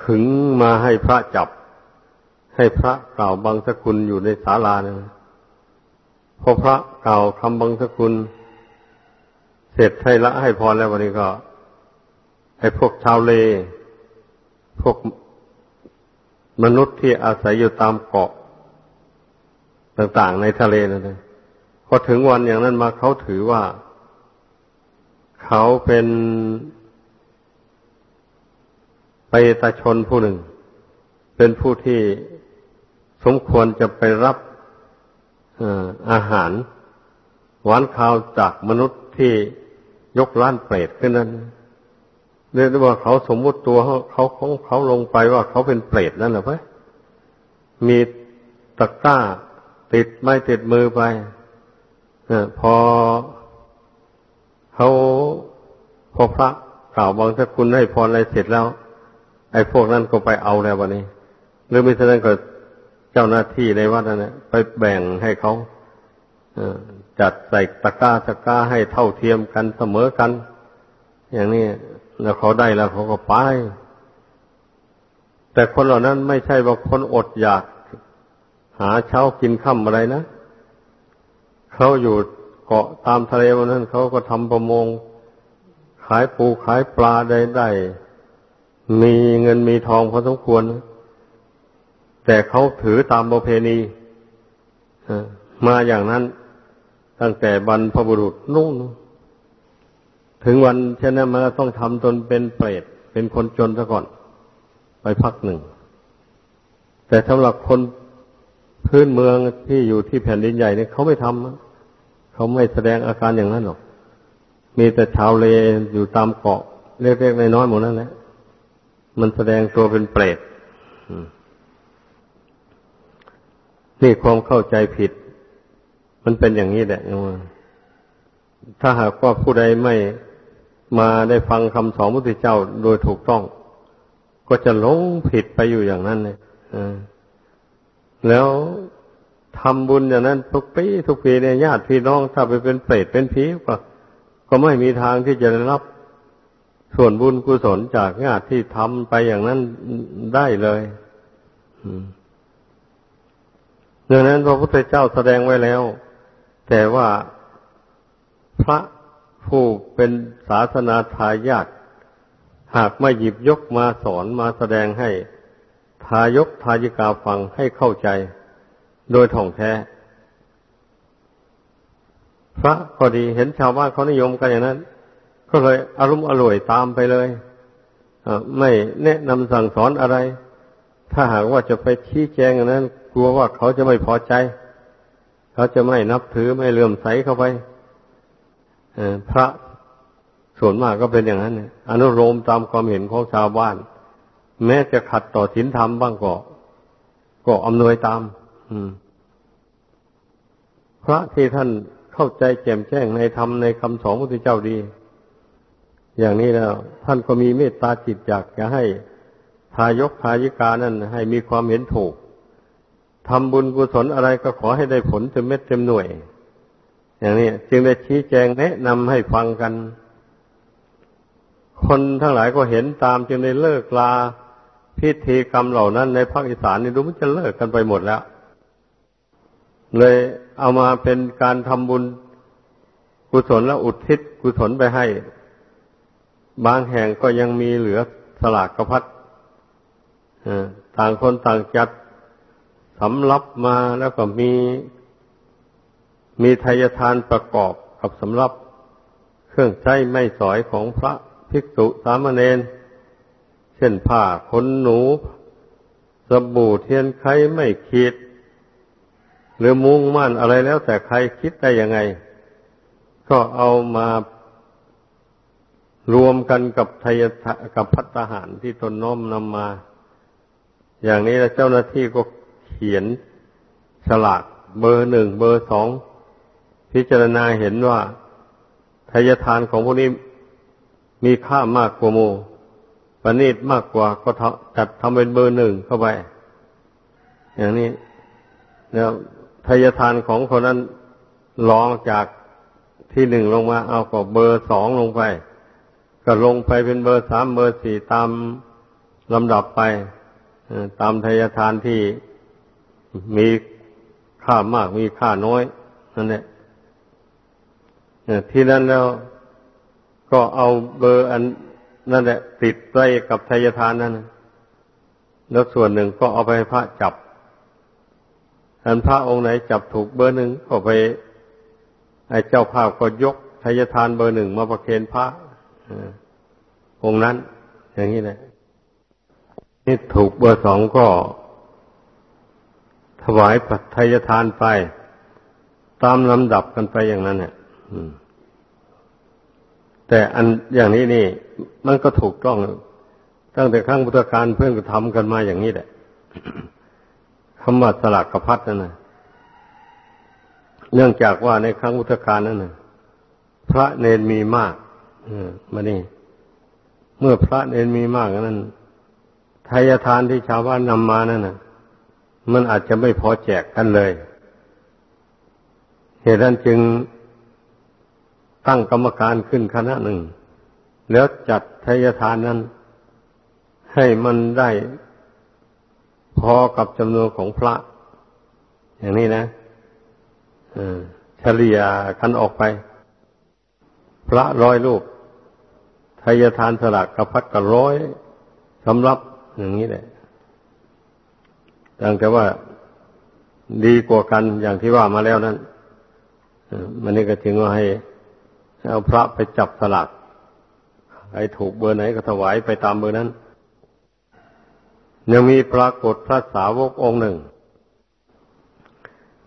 ขึงมาให้พระจับ ให้พระกล่าวบังสกุลอยู่ในศาลานะพอพระกล่าวคำบังสกุล เสร็จให้ละให้พรแล้ววันนี้ก็ ให้พวกชาวเล พวกมนุษย์ที่อาศัยอยู่ตามเกาะ ต่างๆในทะเลนั่นเองพอถึงวันอย่างนั้นมาเขาถือว่า เขาเป็นไปตาชนผู้หนึ่ง เป็นผู้ที่สมควรจะไปรับอาหาร หวานข้าวจากมนุษย์ที่ยกล้านเปรตขึ้นนั้นเรียกว่าเขาสมมุติตัวเขาของเขาลงไปว่าเขาเป็นเปรตนั่นแหละเพื่มีตะกร้าติดไม่ติดมือไปอพอ เขาพอพระกล่าวบางสกุลให้พรอะไรเสร็จแล้ว ไอ้พวกนั้นก็ไปเอาแล้ววันนี้ หรือไม่เช่นนั้นก็เจ้าหน้าที่ในวัดนั่นแหละไปแบ่งให้เขาจัดใส่ตะกร้าตะกร้าให้เท่าเทียมกันเสมอกัน อย่างนี้แล้วเขาได้แล้วเขาก็ไป แต่คนเหล่านั้นไม่ใช่ว่าคนอดอยาก หาเช้ากินค่ำอะไรนะเขาอยู่ เกาะตามทะเลวันนั้นเขาก็ทำประมง ขายปูขายปลาได้ได้มีเงินมีทองพอสมควร แต่เขาถือตามประเพณีมาอย่างนั้นตั้งแต่บรรพบุรุษนู่นถึงวันเช่นนั้นมันต้องทำตนเป็นเปรตเป็นคนจนซะก่อน ไปพักหนึ่ง แต่สำหรับคนพื้นเมืองที่อยู่ที่แผ่นดินใหญ่เนี่ยเขาไม่ทำ เขาไม่แสดงอาการอย่างนั้นหรอก มีแต่ชาวเลอยู่ตามเกาะเล็กๆน้อยๆหมดนั่นแหละ มันแสดงตัวเป็นเปรตนี่ความเข้าใจผิด มันเป็นอย่างนี้แหละถ้าหากว่าผู้ใดไม่มาได้ฟังคำสอนพระพุทธเจ้าโดยถูกต้อง ก็จะหลงผิดไปอยู่อย่างนั้นเลยแล้ว ทำบุญอย่างนั้นทุกปีทุกปีเนี่ยญาติพี่น้องถ้าไปเป็นเปรตเป็นผีก็ก็ไม่มีทางที่จะได้รับ ส่วนบุญกุศลจากญาติที่ทำไปอย่างนั้นได้เลยดังนั้นพระพุทธเจ้าแสดงไว้แล้ว แต่ว่าพระผู้เป็นศาสนาทายาทหากไม่หยิบยกมาสอนมาแสดงให้ ทายกทายิกาฟังให้เข้าใจ โดยท่องแท้ พระก็ดีเห็นชาวบ้านเขานิยมกันอย่างนั้น ก็เลยอารมณ์อร่วยตามไปเลยไม่แนะนำสั่งสอนอะไร ถ้าหากว่าจะไปชี้แจงอย่างนั้น กลัวว่าเขาจะไม่พอใจ เขาจะไม่นับถือไม่เลื่อมใสเข้าไปพระส่วนมากก็เป็นอย่างนั้นอนุโลมตามความเห็นของชาวบ้าน แม้จะขัดต่อศีลธรรมบ้างก็ ก็อำนวยตาม พระที่ท่านเข้าใจแจ่มแจ้งในธรรมในคำสอนพระพุทธเจ้าดี อย่างนี้แล้ว ท่านก็มีเมตตาจิตอยากจะให้ทายกทายิกานั้นให้มีความเห็นถูกทำบุญกุศลอะไรก็ขอให้ได้ผลเต็มเม็ดเต็มหน่วย อย่างนี้จึงได้ชี้แจงแนะนำให้ฟังกัน คนทั้งหลายก็เห็นตามจึงได้เลิกลาพิธีกรรมเหล่านั้นในภาคอีสานนี่ดูมันจะเลิกกันไปหมดแล้ว เลยเอามาเป็นการทำบุญกุศลและอุทิศกุศลไปให้ บางแห่งก็ยังมีเหลือสลากกระพัดต่างคนต่างจัดสำรับมาแล้วก็มี มีทายทานประกอบกับสำรับเครื่องใช้ไม่สอยของพระภิกษุสามเณรเช่นผ้าขนหนู สบู่เทียนไขไม่ขีด หรือมุ้งมั่นอะไรแล้ว แต่ใครคิดได้ยังไง ก็เอามารวมกันกับทายกับพัฒหารที่ตนน้อมนำมา อย่างนี้แล้วเจ้าหน้าที่ก็เขียนฉลากเบอร์หนึ่งเบอร์สองพิจารณาเห็นว่าทายทานของพวกนี้มีค่ามากกว่าโมประณีตมากกว่าก็จัดทำเป็นเบอร์หนึ่งเข้าไป อย่างนี้แล้ว ทายทานของคนนั้นรองจากที่หนึ่งลงมา เอาก็เบอร์สองลงไป ก็ลงไปเป็นเบอร์สามเบอร์สี่ตามลำดับไปตามทายทานที่มีค่ามากมีค่าน้อยนั่นแหละที่นั้นแล้วก็เอาเบอร์อันนั่นแหละติดไว้กับทายทานนั่นแล้วส่วนหนึ่งก็เอาไปพระจับ อันพระองค์ไหนจับถูกเบอร์หนึ่งก็ไปไอ้เจ้าภาพก็ยกทายทานเบอร์หนึ่งมาประเคนพระองค์นั้น อย่างนี้แหละนี่ถูกเบอร์สองก็ ถวายปัทยทานไป ตามลำดับกันไปอย่างนั้นเนี่ยแต่อันอย่างนี้นี่ มันก็ถูกต้องตั้งแต่ครั้งพุทธกาลเพื่อนก็ทำกันมาอย่างนี้แหละำว่าสลักกระพัดนั่นนะเนื่องจากว่าในครั้งพุทธกาลนั่นนะพระเนนมีมากมานี่เมื่อพระเนนมีมากนั้นทายทานที่ชาวบ้านนำมานั่นนะมันอาจจะไม่พอแจกกันเลย เหตุนั้นจึงตั้งกรรมการขึ้นคณะหนึ่ง แล้วจัดทายทานนั้น ให้มันได้ พอกับจำนวนของพระ อย่างนี้นะเฉลี่ยกันออกไป พระร้อยลูกทายทานสลักกระพัดกระร้อยสำรับอย่างนี้แหละดังแต่ว่าดีกว่ากันอย่างที่ว่ามาแล้วนั้นมันนี่ก็จึงว่าให้เอาพระไปจับสลักใครถูกเบอร์ไหนก็ถวายไปตามเบอร์นั้น ยังมีปรากฏพระสาวกองค์หนึ่ง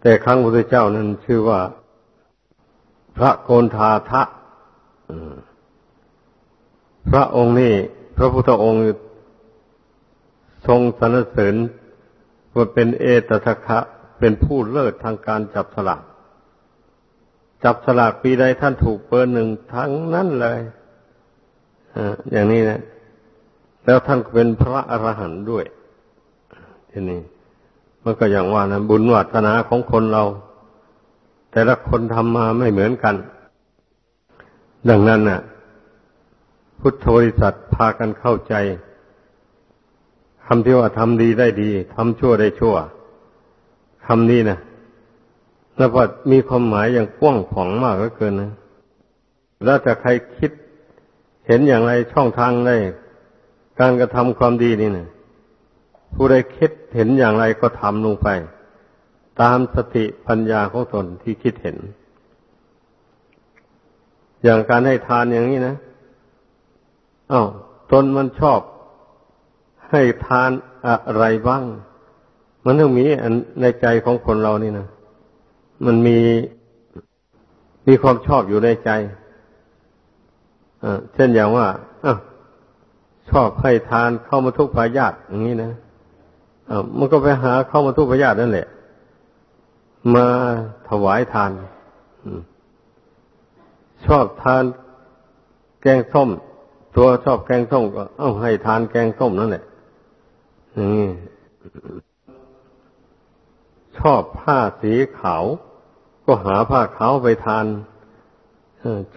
แต่ครั้งพระเจ้านั้นชื่อว่า พระโกนทาทะพระองค์นี้พระพุทธองค์ทรงสรรเสริญว่าเป็นเอตทะคะเป็นผู้เลิศทางการจับสลากจับสลากปีใดท่านถูกเบอร์หนึ่งทั้งนั้นเลยอย่างนี้นะ แล้วท่านเป็นพระอรหันต์ด้วย ทีนี้มันก็อย่างว่านะบุญวัฒนาของคนเรา แต่ละคนทำมาไม่เหมือนกัน ดังนั้นน่ะ พุทธบริษัทพากันเข้าใจคำที่ว่าทำดีได้ดีทำชั่วได้ชั่วคำนี้นะแล้วพอมีความหมายอย่างกว้างขวางมากก็เกินนะแล้วจะใครคิดเห็นอย่างไรช่องทางได้ การกระทำความดีนี่นะผู้ใดคิดเห็นอย่างไรก็ทำลงไป ตามสติปัญญาของตนที่คิดเห็น อย่างการให้ทานอย่างนี้นะอา้าวตนมันชอบให้ทานอะไรบ้าง มันต้องมีในใจของคนเรานี่นะมันมีมีความชอบอยู่ในใจเช่นอย่างว่า ชอบให้ทานเข้ามาทุกพายาตอย่างนี้นะมันก็ไปหาเข้ามาทุกพายาตนั่นแหละ มาถวายทานชอบทานแกงส้ม ตัวชอบแกงส้มก็ เอาให้ทานแกงส้มนั่นแหละชอบผ้าสีขาว ก็หาผ้าขาวไปทาน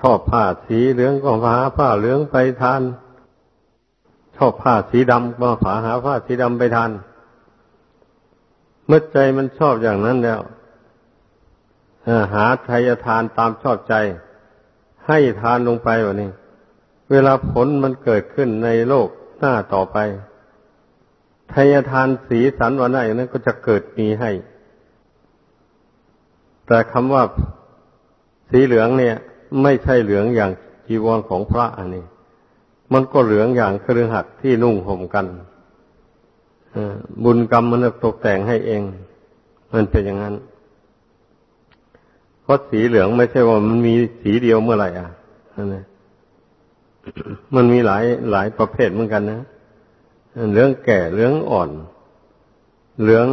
ชอบผ้าสีเหลืองก็หาผ้าเหลืองไปทาน ชอบผ้าสีดำก็หาหาผ้าสีดำไปทาน เมื่อใจมันชอบอย่างนั้นแล้วหาทายทานตามชอบใจ ให้ทานลงไปวะนี่เวลาผลมันเกิดขึ้นในโลกหน้าต่อไปทายทานสีสันวันไหนนั้นก็จะเกิดมีให้ แต่คำว่าสีเหลืองเนี่ย ไม่ใช่เหลืองอย่างจีวรของพระอันนี้ มันก็เหลืองอย่างเครือหัดที่นุ่งห่มกันบุญกรรมมันตกแต่งให้เอง มันเป็นอย่างนั้นเพราะสีเหลืองไม่ใช่ว่ามันมีสีเดียวเมื่อไหร่อะนั่นมันมีหลายหลายประเภทเหมือนกันนะเหลืองแก่เหลืองอ่อน เหลือง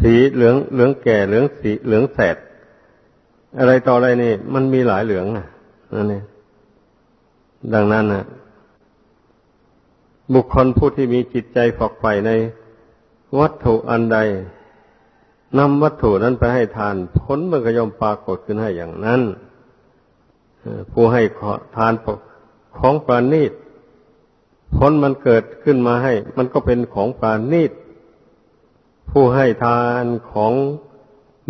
สีเหลืองเหลืองแก่เหลืองสีเหลืองแสด อะไรต่ออะไรนี่ มันมีหลายเหลืองนะนั่นเองดังนั้นนะบุคคลผู้ที่มีจิตใจฝักใฝ่ในวัตถุอันใดนนำวัตถุนั้นไปให้ทาน ผลมันก็ย่อมปรากฏขึ้นให้อย่างนั้นผู้ให้ทานของปราณีตผลมันเกิดขึ้นมาให้ มันก็เป็นของปราณีตผู้ให้ทานของ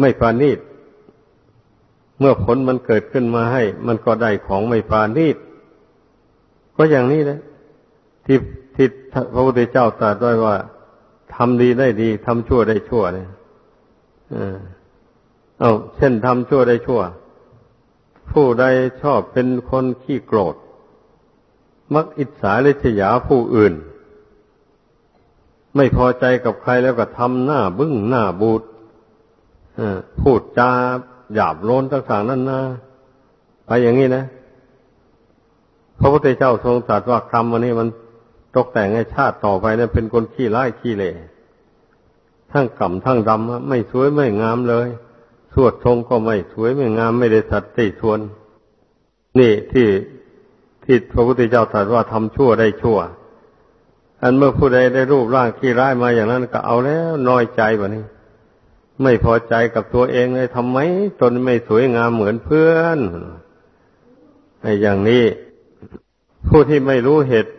ไม่ปราณีต เมื่อผลมันเกิดขึ้นมาให้ มันก็ได้ของไม่ปาณีตก็อย่างนี้เลยที่ที่พระพุทธเจ้าตรัสไว้ว่าทำดีได้ดีทำชั่วได้ชั่วเนี่ยเอาเช่นทำชั่วได้ชั่ว ผู้ใดชอบเป็นคนขี้โกรธ มักอิจฉาเลชยาผู้อื่น ไม่พอใจกับใครแล้วก็ทำหน้าบึ้งหน้าบูดพูดจา หยาบโลนต่างๆนั่นนะไปอย่างนี้นะ พระพุทธเจ้าทรงตรัสว่ากรรมวันนี้มันตกแต่งให้ชาติต่อไปนะเป็นคนขี้ร้ายขี้เละทั้งกล่ำทั้งดำไม่สวยไม่งามเลยสวดทรงก็ไม่สวยไม่งามไม่ได้สัตติชวน นี่ที่ที่พระพุทธเจ้าตรัสว่าทำชั่วได้ชั่ว อันเมื่อผู้ใดได้รูปร่างขี้ร้ายมาอย่างนั้นก็เอาแล้วน้อยใจแบบนี้ ไม่พอใจกับตัวเองเลยทำไมตนไม่สวยงามเหมือนเพื่อนไอ้อย่างนี้ ผู้ที่ไม่รู้เหตุ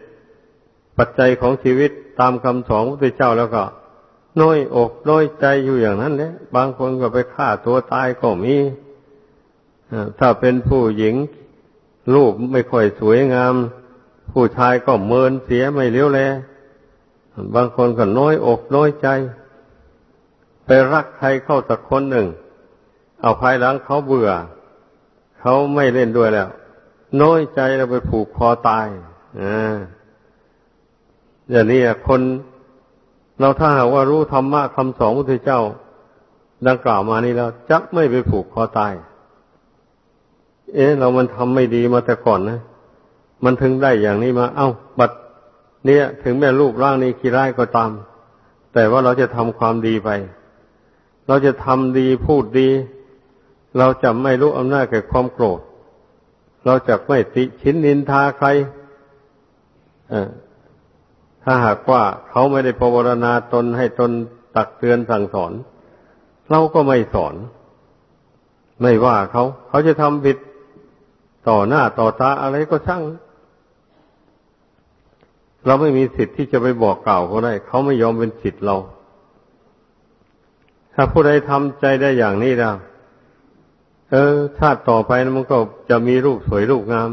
ปัจจัยของชีวิตตามคำสอนพระพุทธเจ้าแล้วก็ น้อยอกน้อยใจอยู่อย่างนั้นแหละบางคนก็ไปฆ่าตัวตายก็มีถ้าเป็นผู้หญิงรูปไม่ค่อยสวยงาม ผู้ชายก็เมินเสียไม่เลี้ยวแลบางคนก็น้อยอกน้อยใจ ไปรักใครเข้าสักคนหนึ่ง เอาภายหลังเขาเบื่อ เขาไม่เล่นด้วยแล้ว น้อยใจแล้วไปผูกคอตายอ่าอย่างนี้คนเราถ้าหากว่ารู้ธรรมะคำสอนพระเจ้า ดังกล่าวมานี้แล้ว จักไม่ไปผูกคอตาย เอ๊ะ เรามันทำไม่ดีมาแต่ก่อนนะ มันถึงได้อย่างนี้มา เอา้า บัดเนี่ย ถึงแม้รูปร่างนี้ขี้ร้ายก็ตาม แต่ว่าเราจะทำความดีไป เราจะทำดีพูดดี เราจะไม่รู้อำนาจแก่ความโกรธ เราจะไม่ติชินนินทาใครถ้าหากว่าเขาไม่ได้ปรารณาตนให้ตนตักเตือนสั่งสอน เราก็ไม่สอน ไม่ว่าเขา เขาจะทำผิดต่อหน้าต่อตาอะไรก็ช่าง เราไม่มีสิทธิ์ที่จะไปบอกกล่าวเขาได้ เขาไม่ยอมเป็นสิทธิ์เรา ถ้าผู้ใดทำใจได้อย่างนี้แล้วเออชาติต่อไปมันก็จะมีรูปสวยรูปงาม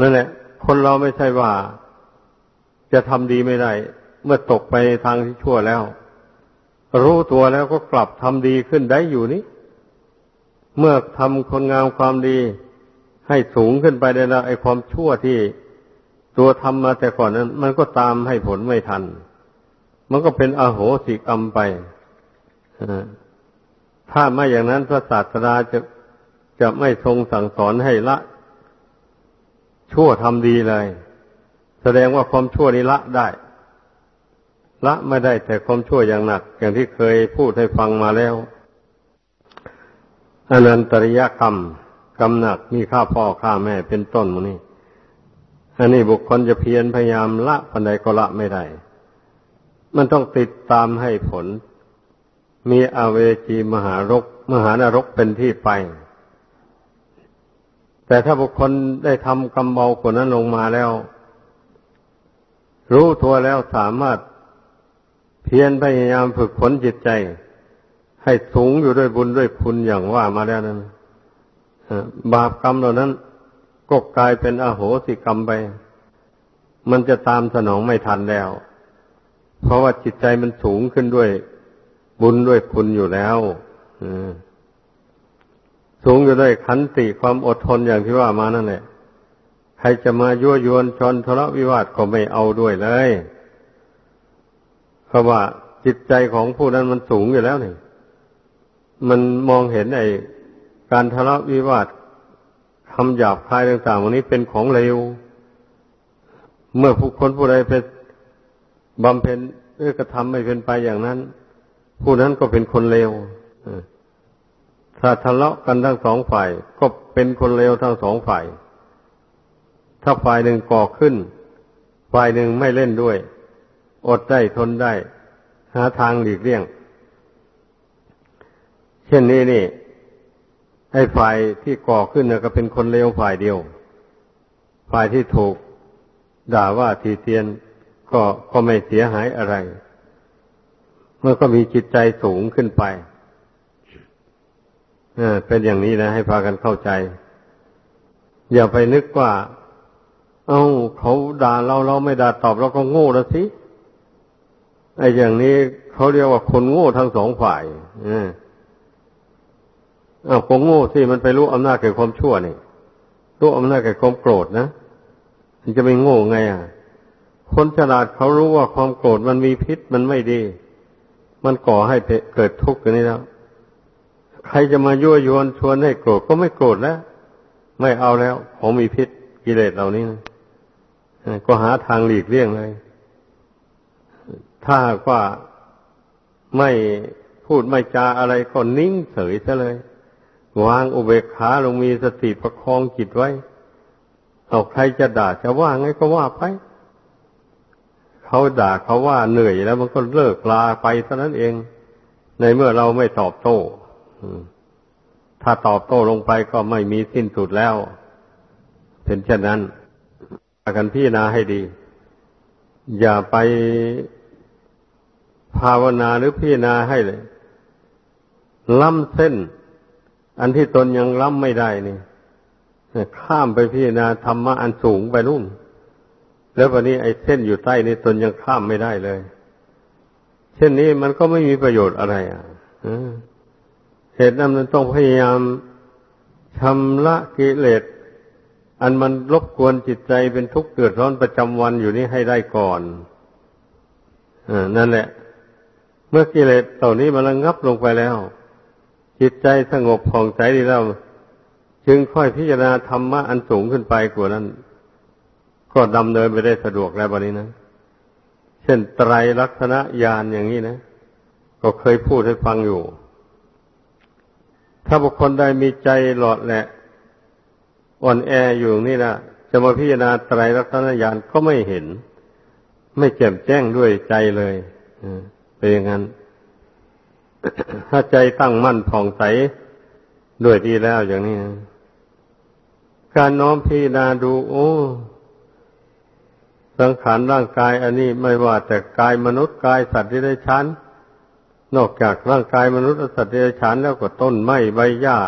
นั่นแหละ คนเราไม่ใช่ว่าจะทำดีไม่ได้ เมื่อตกไปทางที่ชั่วแล้ว รู้ตัวแล้วก็กลับทำดีขึ้นได้อยู่นี้ เมื่อทำคนงามความดี ให้สูงขึ้นไปได้แล้วไอ้ความชั่วที่ตัวทำมาแต่ก่อนนั้น มันก็ตามให้ผลไม่ทัน มันก็เป็นอโหสิกรรมไปถ้าไม่อย่างนั้นพระศาสดาจะจะไม่ทรงสั่งสอนให้ละ ชั่วทำดีเลย แสดงว่าความชั่วนี้ละได้ ละไม่ได้แต่ความชั่วอย่างหนัก อย่างที่เคยพูดให้ฟังมาแล้วอนันตริยกรรมกรรมหนักมีฆ่าพ่อฆ่าแม่เป็นต้นมนี้อันนี้บุคคลจะเพียรพยายามละปันใดก็ละไม่ได้ มันต้องติดตามให้ผล มีอเวจีมหารก มหานรกเป็นที่ไป แต่ถ้าบุคคลได้ทำกรรมเบากว่านั้นลงมาแล้ว รู้ตัวแล้วสามารถเพียรพยายามฝึกฝนจิตใจ ให้สูงอยู่ด้วยบุญด้วยคุณอย่างว่ามาแล้วนั้นบาปกรรมเหล่านั้นก็กลายเป็นอโหสิกรรมไป มันจะตามสนองไม่ทันแล้ว เพราะว่าจิตใจมันสูงขึ้นด้วย บุญด้วยคุณอยู่แล้วสูงอยู่ด้วยขันติความอดทนอย่างที่ว่ามานั่นแหละใครจะมายั่วยวนชนทะเลาะวิวาทก็ไม่เอาด้วยเลย เพราะว่าจิตใจของผู้นั้นมันสูงอยู่แล้วนี่มันมองเห็นไอ้การทะเลาะวิวาทคำหยาบคายต่างๆวันนี้เป็นของเลว เมื่อผู้คนผู้ใดไป บำเพ็ญเพื่อกระทำไม่เป็นไปอย่างนั้น ผู้นั้นก็เป็นคนเลวถ้าทะเลาะกันทั้งสองฝ่าย ก็เป็นคนเลวทั้งสองฝ่าย ถ้าฝ่ายหนึ่งก่อขึ้น ฝ่ายหนึ่งไม่เล่นด้วย อดได้ทนได้ หาทางหลีกเลี่ยง เช่นนี้นี่ไอ้ฝ่ายที่ก่อขึ้นนะก็เป็นคนเลวฝ่ายเดียว ฝ่ายที่ถูกด่าว่าทีเตียน ก็ก็ไม่เสียหายอะไร เมื่อก็มีจิตใจสูงขึ้นไปเออเป็นอย่างนี้นะ ให้พากันเข้าใจ อย่าไปนึกว่า เอา้าเขาด่าเราเราไม่ด่าตอบเราก็โง่ล้วสิไอ้อย่างนี้เขาเรียกว่าคนโง่ทั้งสองฝ่ายออ้าวคงโง่สิมันไปรู้อำนาจแก่ความชั่วนี่รู้อำนาจแก่ความโกรธนะมันจะไม่โง่ไงอะ คนฉลาดเขารู้ว่าความโกรธมันมีพิษมันไม่ดี มันก่อให้เกิดทุกข์อย่างนี้แล้วใครจะมายั่วยวนชวนให้โกรธก็ไม่โกรธแล้ว ไม่เอาแล้วของมีพิษกิเลสเหล่านี้นะก็หาทางหลีกเลี่ยงเลย ถ้าว่าไม่พูดไม่จาอะไรก็นิ่งเฉยซะเลย วางอุเบกขาลงมีสติประคองจิตไว้เอาใครจะด่าจะว่าไงก็ว่าไป เขาด่าเขาว่าเหนื่อยแล้วมันก็เลิกลาไปเท่านั้นเอง ในเมื่อเราไม่ตอบโต้ถ้าตอบโต้ลงไปก็ไม่มีสิ้นสุดแล้ว เป็นเช่นนั้นากันพี่นาให้ดี อย่าไปภาวนาหรือพี่นาให้เลย ล้ำเส้น อันที่ตนยังล้ำไม่ได้นี่ข้ามไปพิจารณาธรรมะอันสูงไปนู่น แล้ววันนี้ไอ้เส้นอยู่ใต้นี่ตนยังข้ามไม่ได้เลย เช่นนี้มันก็ไม่มีประโยชน์อะไร อะเหตุนั้นมันต้องพยายามชำระกิเลสอันมันรบกวนจิตใจเป็นทุกข์เกิดร้อนประจำวันอยู่นี้ให้ได้ก่อนอนั่นแหละ เมื่อกิเลสเหล่านี้มันระงับลงไปแล้ว จิตใจสงบผ่องใสดีแล้ว จึงค่อยพิจารณาธรรมะอันสูงขึ้นไปกว่านั้น ก็ดำเนินไปได้สะดวกแล้ววันนี้นะ เช่นไตรลักษณะญาณอย่างนี้นะ ก็เคยพูดให้ฟังอยู่ ถ้าบุคคลใดมีใจหลอดแหละ อ่อนแออยู่นี่นะจะมาพิจารณาไตรลักษณะญาณก็ไม่เห็น ไม่แจ่มแจ้งด้วยใจเลยเป็นอย่างนั้น ถ้าใจตั้งมั่นผ่องใสด้วยดีแล้วอย่างนี้การน้อมพิจารณาดู โอ้ สังขารร่างกายอันนี้ไม่ว่าแต่กายมนุษย์กายสัตว์ที่ได้ชั้น นอกจากร่างกายมนุษย์สัตว์ที่ได้ชั้นแล้วก็ต้นไม้ใบหญ้า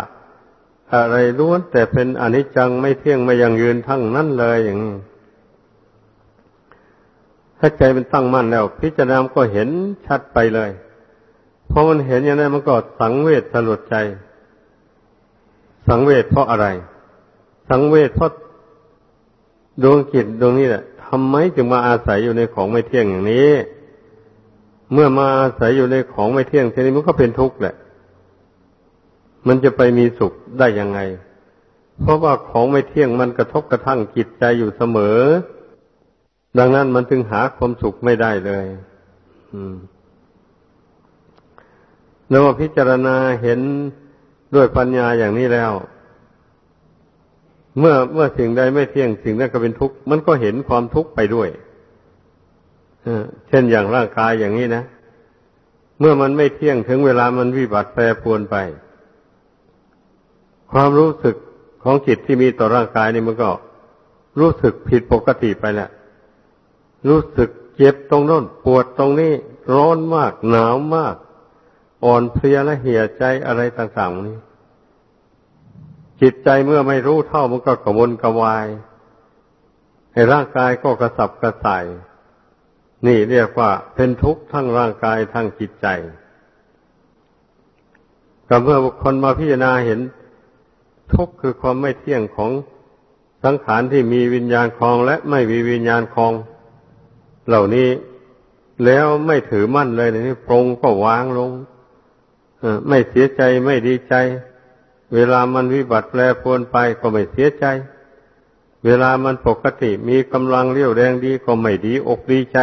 อะไรล้วนแต่เป็นอนิจจังไม่เที่ยงไม่ยังยืนทั้งนั้นเลยอย่างนี้ถ้าใจมันตั้งมั่นแล้ว พิจารณาก็เห็นชัดไปเลยพอมันเห็นอย่างนั้นมันก็สังเวชสลดใจ สังเวชเพราะอะไร สังเวชเพราะดวงจิตดวงนี้แหละ ทำไมจึงมาอาศัยอยู่ในของไม่เที่ยงอย่างนี้ เมื่อมาอาศัยอยู่ในของไม่เที่ยงทีนี้มันก็เป็นทุกข์แหละ มันจะไปมีสุขได้ยังไง เพราะว่าของไม่เที่ยงมันกระทบกระทั่งจิตใจอยู่เสมอ ดังนั้นมันจึงหาความสุขไม่ได้เลย อืมแล้วมาพิจารณาเห็นด้วยปัญญาอย่างนี้แล้ว เมื่อเมื่อสิ่งใดไม่เที่ยงสิ่งนั้นก็เป็นทุกข์มันก็เห็นความทุกข์ไปด้วยเช่นอย่างร่างกายอย่างนี้นะเมื่อมันไม่เที่ยงถึงเวลามันวิบัติแปรปรวนไป ความรู้สึกของจิตที่มีต่อร่างกายนี่มันก็ รู้สึกผิดปกติไปแหละรู้สึกเจ็บตรงโน้นปวดตรงนี้ร้อนมากหนาวมาก อ่อนเพลียและเหี่ยใจอะไรต่างๆนี้ จิตใจเมื่อไม่รู้เท่ามันก็กระวนกระวาย ให้ร่างกายก็กระสับกระส่าย นี่เรียกว่าเป็นทุกข์ทั้งร่างกายทั้งจิตใจก็เมื่อบุคคลมาพิจารณาเห็นทุกข์คือความไม่เที่ยงของสังขารที่มีวิญญาณคลองและไม่มีวิญญาณคลอง เหล่านี้แล้วไม่ถือมั่นเลยนี่ปรงก็วางลงไม่เสียใจไม่ดีใจ เวลามันวิบัติแปรปรวนไปก็ไม่เสียใจ เวลามันปกติมีกำลังเรี่ยวแรงดีก็ไม่ดีอกดีใจ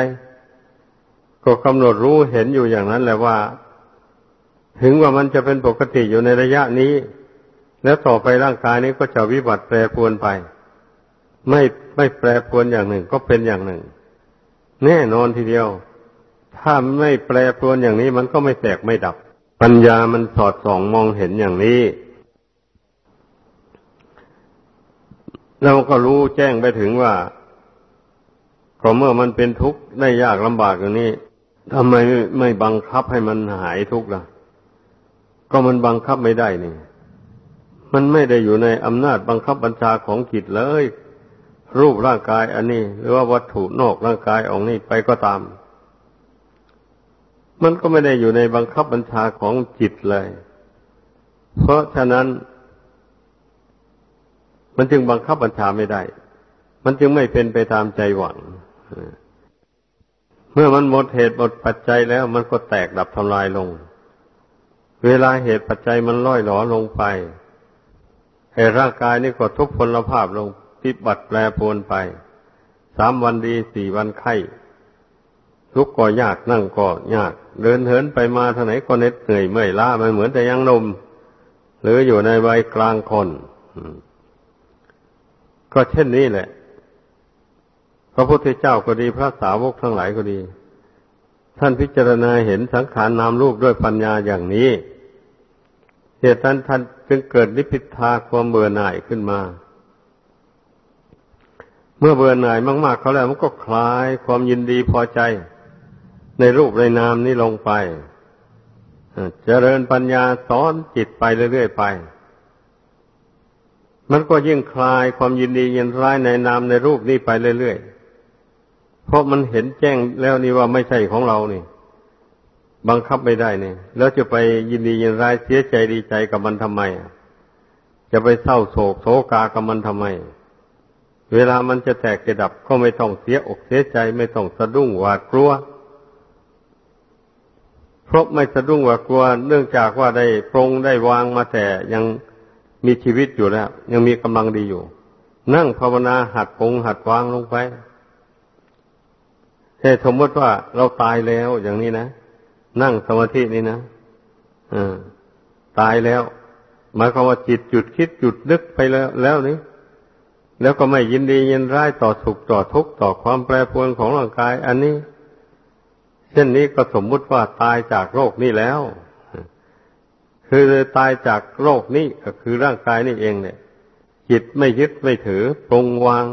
ก็กำหนดรู้เห็นอยู่อย่างนั้นแหละว่า ถึงว่ามันจะเป็นปกติอยู่ในระยะนี้ แล้วต่อไปร่างกายนี้ก็จะวิบัติแปรปรวนไป ไม่ไม่แปรปรวนอย่างหนึ่งก็เป็นอย่างหนึ่ง แน่นอนทีเดียว ถ้าไม่แปรปรวนอย่างนี้มันก็ไม่แตกไม่ดับ ปัญญามันสอดส่องมองเห็นอย่างนี้ เราก็รู้แจ้งไปถึงว่าก็เมื่อมันเป็นทุกข์ได้ยากลำบากอย่างนี้ทำไมไม่บังคับให้มันหายทุกข์ล่ะ ก็มันบังคับไม่ได้นี่ มันไม่ได้อยู่ในอำนาจบังคับบัญชาของจิตเลย รูปร่างกายอันนี้ หรือว่าวัตถุนอกร่างกายออกนี้ไปก็ตาม มันก็ไม่ได้อยู่ในบังคับบัญชาของจิตเลย เพราะฉะนั้น มันจึงบังคับบัญชาไม่ได้ มันจึงไม่เป็นไปตามใจหวัง เมื่อมันหมดเหตุหมดปัจจัยแล้ว มันก็แตกดับทำลายลง เวลาเหตุปัจจัยมันล่อยหลอลงไปให้ร่างกายนี่ก็ทุกพลภาพลงพิบัติแปรปรวนไป สามวันดีสี่วันไข้ลุกก็ยากนั่งก็ยาก เดินเหินไปมาทางไหนก็เหน็ดเหนื่อยเมื่อยล้ามันเหมือนแต่ยังนมหรืออยู่ในวัยกลางคน ก็เช่นนี้แหละ พระพุทธเจ้าก็ดีพระสาวกทั้งหลายก็ดี ท่านพิจารณาเห็นสังขารนามรูปด้วยปัญญาอย่างนี้เหตุนั้นท่านจึงเกิดนิพพิทาความเบื่อหน่ายขึ้นมา เมื่อเบื่อหน่ายมาก ๆ เขาแล้วมันก็คลายความยินดีพอใจ ในรูปในนามนี้ลงไปเจริญปัญญาสอนจิตไปเรื่อยๆไป มันก็ยิ่งคลายความยินดียินร้ายในนามในรูปนี้ไปเรื่อยๆ เพราะมันเห็นแจ้งแล้วนี่ว่าไม่ใช่ของเรานี่ บังคับไม่ได้เนี่ย แล้วจะไปยินดียินร้ายเสียใจดีใจกับมันทำไม จะไปเศร้าโศกโศกากับมันทำไม เวลามันจะแตกจะดับก็ไม่ต้องเสียอกเสียใจไม่ต้องสะดุ้งหวาดกลัวเพราะไม่สะดุ้งหวาดกลัว เนื่องจากว่าได้ปรงได้วางมาแต่ยัง มีชีวิตอยู่แล้ว ยังมีกำลังดีอยู่ นั่งภาวนาหัดปรงหัดวางลงไปเช่สมมติว่าเราตายแล้วอย่างนี้นะ นั่งสมาธินี่นะอตายแล้วหมายความว่าจิตหยุดคิดหยุดนึกไปแล้วแล้วนี่แล้วก็ไม่ยินดียินร้ายต่อสุขต่อทุกข์ต่อความแปรปรวนของร่างกาย อันนี้ เช่นนี้ก็สมมุติว่าตายจากโรคนี้แล้ว คือตายจากโรคนี้ก็คือร่างกายนี่เองเนี่ย จิตไม่ยึดไม่ถือปรงวาง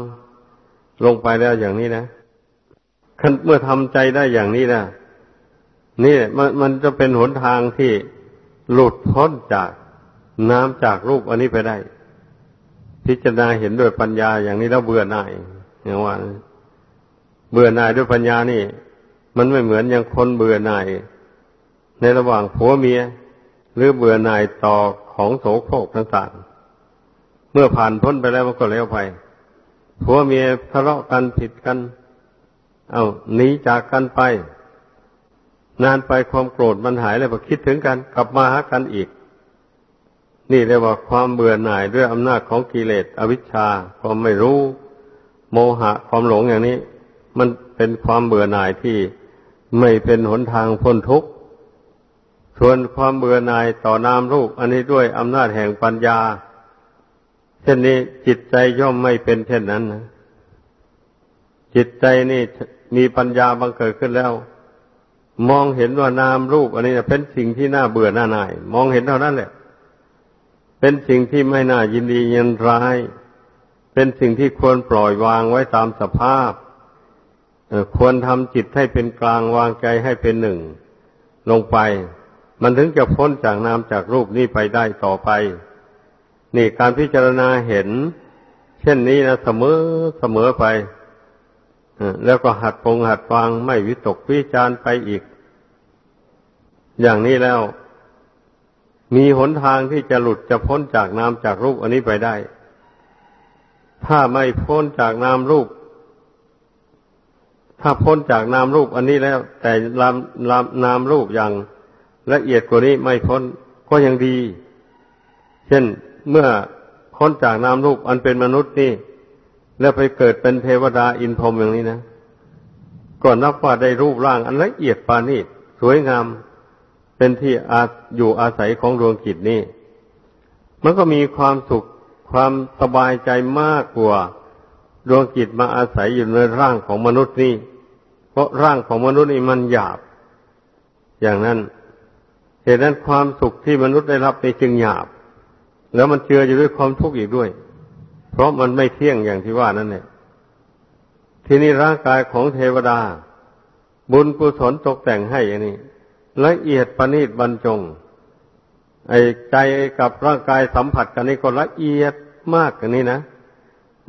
ลงไปแล้วอย่างนี้นะเมื่อทำใจได้อย่างนี้นะนี่มันมันจะเป็นหนทางที่หลุดพ้นจากน้ำจากรูปอันนี้ไปได้ พิจารณาเห็นด้วยปัญญาอย่างนี้แล้วเบื่อหน่ายอย่างว่าเบื่อหน่ายด้วยปัญญานี่ มันไม่เหมือนอย่างคนเบื่อหน่ายในระหว่างผัวเมีย หรือเบื่อหน่ายต่อของโสโครกต่างๆเมื่อผ่านพ้นไปแล้วมันก็แล้วไปผัวเมียทะเลาะกันผิดกัน เอาหนีจากกันไป นานไปความโกรธมันหายแล้วพอคิดถึงกันกลับมาหากันอีก นี่เรียกว่าความเบื่อหน่ายด้วยอำนาจของกิเลสอวิชชาความไม่รู้ โมหะความหลงอย่างนี้ มันเป็นความเบื่อหน่ายที่ไม่เป็นหนทางพ้นทุกข์ ส่วนความเบื่อหน่ายต่อนามรูป อันนี้ด้วยอำนาจแห่งปัญญา เช่นนี้จิตใจย่อมไม่เป็นเช่นนั้นนะจิตใจนี่มีปัญญาบังเกิดขึ้นแล้ว มองเห็นว่านามรูป อันนี้เป็นสิ่งที่น่าเบื่อหน้าหน่าย มองเห็นเท่านั้นแหละ เป็นสิ่งที่ไม่น่ายินดียินร้าย เป็นสิ่งที่ควรปล่อยวางไว้ตามสภาพควรทำจิตให้เป็นกลางวางใจให้เป็นหนึ่ง ลงไป มันถึงจะพ้นจากนามจากรูปนี้ไปได้ต่อไป นี่การพิจารณาเห็น เช่นนี้นะเสมอเสมอไปแล้วก็หัดปรงหัดวางไม่วิตกวิจารไปอีก อย่างนี้แล้ว มีหนทางที่จะหลุดจะพ้นจากนามจากรูปอันนี้ไปได้ ถ้าไม่พ้นจากนามรูป ถ้าพ้นจากนามรูปอันนี้แล้ว แต่ลามลามนามรูปอย่าง ละเอียดกว่านี้ไม่พ้นก็ยังดี เช่นเมื่อพ้นจากนามรูปอันเป็นมนุษย์นี่ แล้วไปเกิดเป็นเทวดาอินพรหมอย่างนี้นะก่อนนับว่าได้รูปร่างอันละเอียดปานีตสวยงามเป็นที่อาอยู่อาศัยของดวงจิตนี่ มันก็มีความสุขความสบายใจมากกว่าดวงจิตมาอาศัยอยู่ในร่างของมนุษย์นี่ เพราะร่างของมนุษย์นี่มันหยาบ อย่างนั้น เหตุนั้นความสุขที่มนุษย์ได้รับในจึงหยาบ แล้วมันเจืออยู่ด้วยความทุกข์อีกด้วย เพราะมันไม่เที่ยงอย่างที่ว่านั่นแหละทีนี้ร่างกายของเทวดา บุญกุศลตกแต่งให้อย่างนี้ละเอียดประณีตบรรจง ไอ้ใจกับร่างกายสัมผัสกันนี่ก็ละเอียดมากกันนี้นะ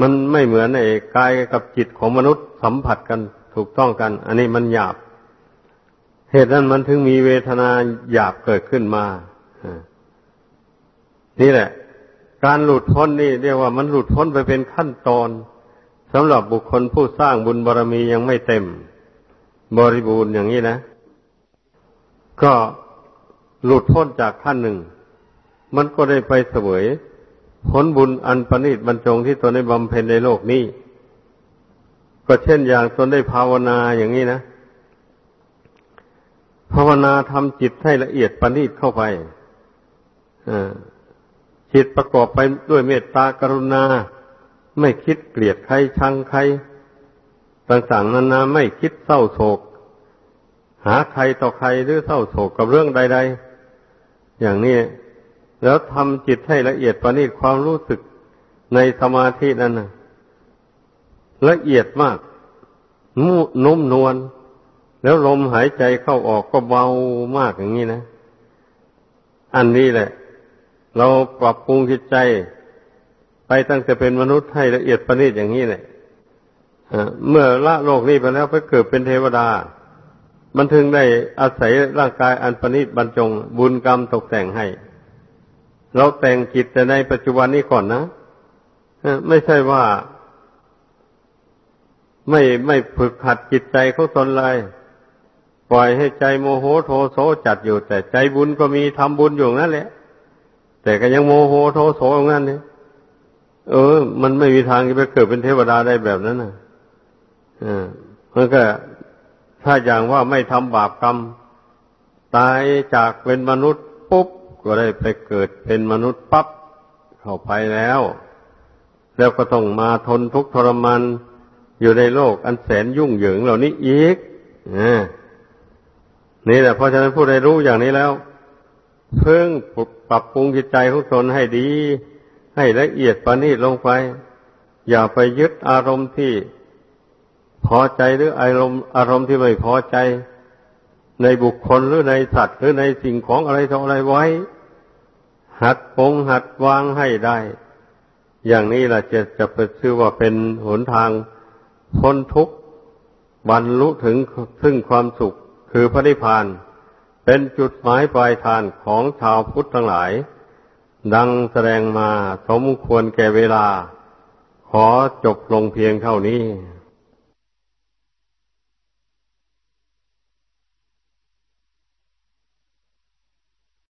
มันไม่เหมือนไอ้กายกับจิตของมนุษย์สัมผัสกันถูกต้องกัน อันนี้มันหยาบ เหตุนั้นมันถึงมีเวทนาหยาบเกิดขึ้นมานี่แหละ การหลุดพ้นนี่เรียกว่ามันหลุดพ้นไปเป็นขั้นตอนสำหรับบุคคลผู้สร้างบุญบารรมียังไม่เต็ม บริบูรณ์อย่างนี้นะ ก็หลุดพ้นจากขั้นหนึ่ง มันก็ได้ไปเสวยผลบุญอันประณีตบรรจงที่ตนได้บำเพ็ญในโลกนี้ ก็เช่นอย่างตนได้ภาวนาอย่างนี้นะ ภาวนาทำจิตให้ละเอียดประณีตเข้าไปจิตประกอบไปด้วยเมตตากรุณา ไม่คิดเกลียดใครชังใคร ต่างๆนานาไม่คิดเศร้าโศก หาใครต่อใครหรือเศร้าโศกกับเรื่องใด ๆ อย่างนี้ แล้วทำจิตให้ละเอียดประณีตความรู้สึกในสมาธินั้นนะละเอียดมาก นุ่มนวล แล้วลมหายใจเข้าออกก็เบามากอย่างนี้นะ อันนี้แหละ เราปรับปรุงจิตใจ ไปตั้งแต่เป็นมนุษย์ให้ละเอียดประณีตอย่างนี้เนี่ยเมื่อละโลกนี้ไปแล้วไปเกิดเป็นเทวดา มันถึงได้อาศัยร่างกายอันประณีตบรรจง บุญกรรมตกแต่งให้ เราแต่งจิตแต่ในปัจจุบันนี้ก่อนนะไม่ใช่ว่า ไม่ไม่ฝึกหัดจิตใจเขาตนเลย ปล่อยให้ใจโมโหโทโสจัดอยู่ แต่ใจบุญก็มีทำบุญอยู่นั่นแหละ แต่ก็ยังโมโหโทโสอย่างนั้นเนี่ยเออ มันไม่มีทางที่ไปเกิดเป็นเทวดาได้แบบนั้นนะอ่ามันก็ถ้าอย่างว่าไม่ทำบาปกรรม ตายจากเป็นมนุษย์ปุ๊บก็ได้ไปเกิดเป็นมนุษย์ปั๊บเข้าไปแล้ว แล้วก็ต้องมาทนทุกข์ทรมานอยู่ในโลกอันแสนยุ่งเหยิงเหล่านี้อีกอ่า นี่แหละเพราะฉะนั้นผู้ใดรู้อย่างนี้แล้ว เพิ่งปรับปรุงจิตใจของตนให้ดี ให้ละเอียดประณีตลงไป อย่าไปยึดอารมณ์ที่พอใจหรืออารมณ์อารมณ์ที่ไม่พอใจ ในบุคคลหรือในสัตว์หรือในสิ่งของอะไรต่ออะไรไว้ หัดปงหัดวางให้ได้ อย่างนี้ล่ะจะจะเป็นชื่อว่าเป็นหนทางพ้นทุกข์บรรลุถึงซึ่งความสุข คือพระนิพพานเป็นจุดหมายปลายทางของชาวพุทธทั้งหลาย ดังแสดงมาสมควรแก่เวลา ขอจบลงเพียงเท่านี้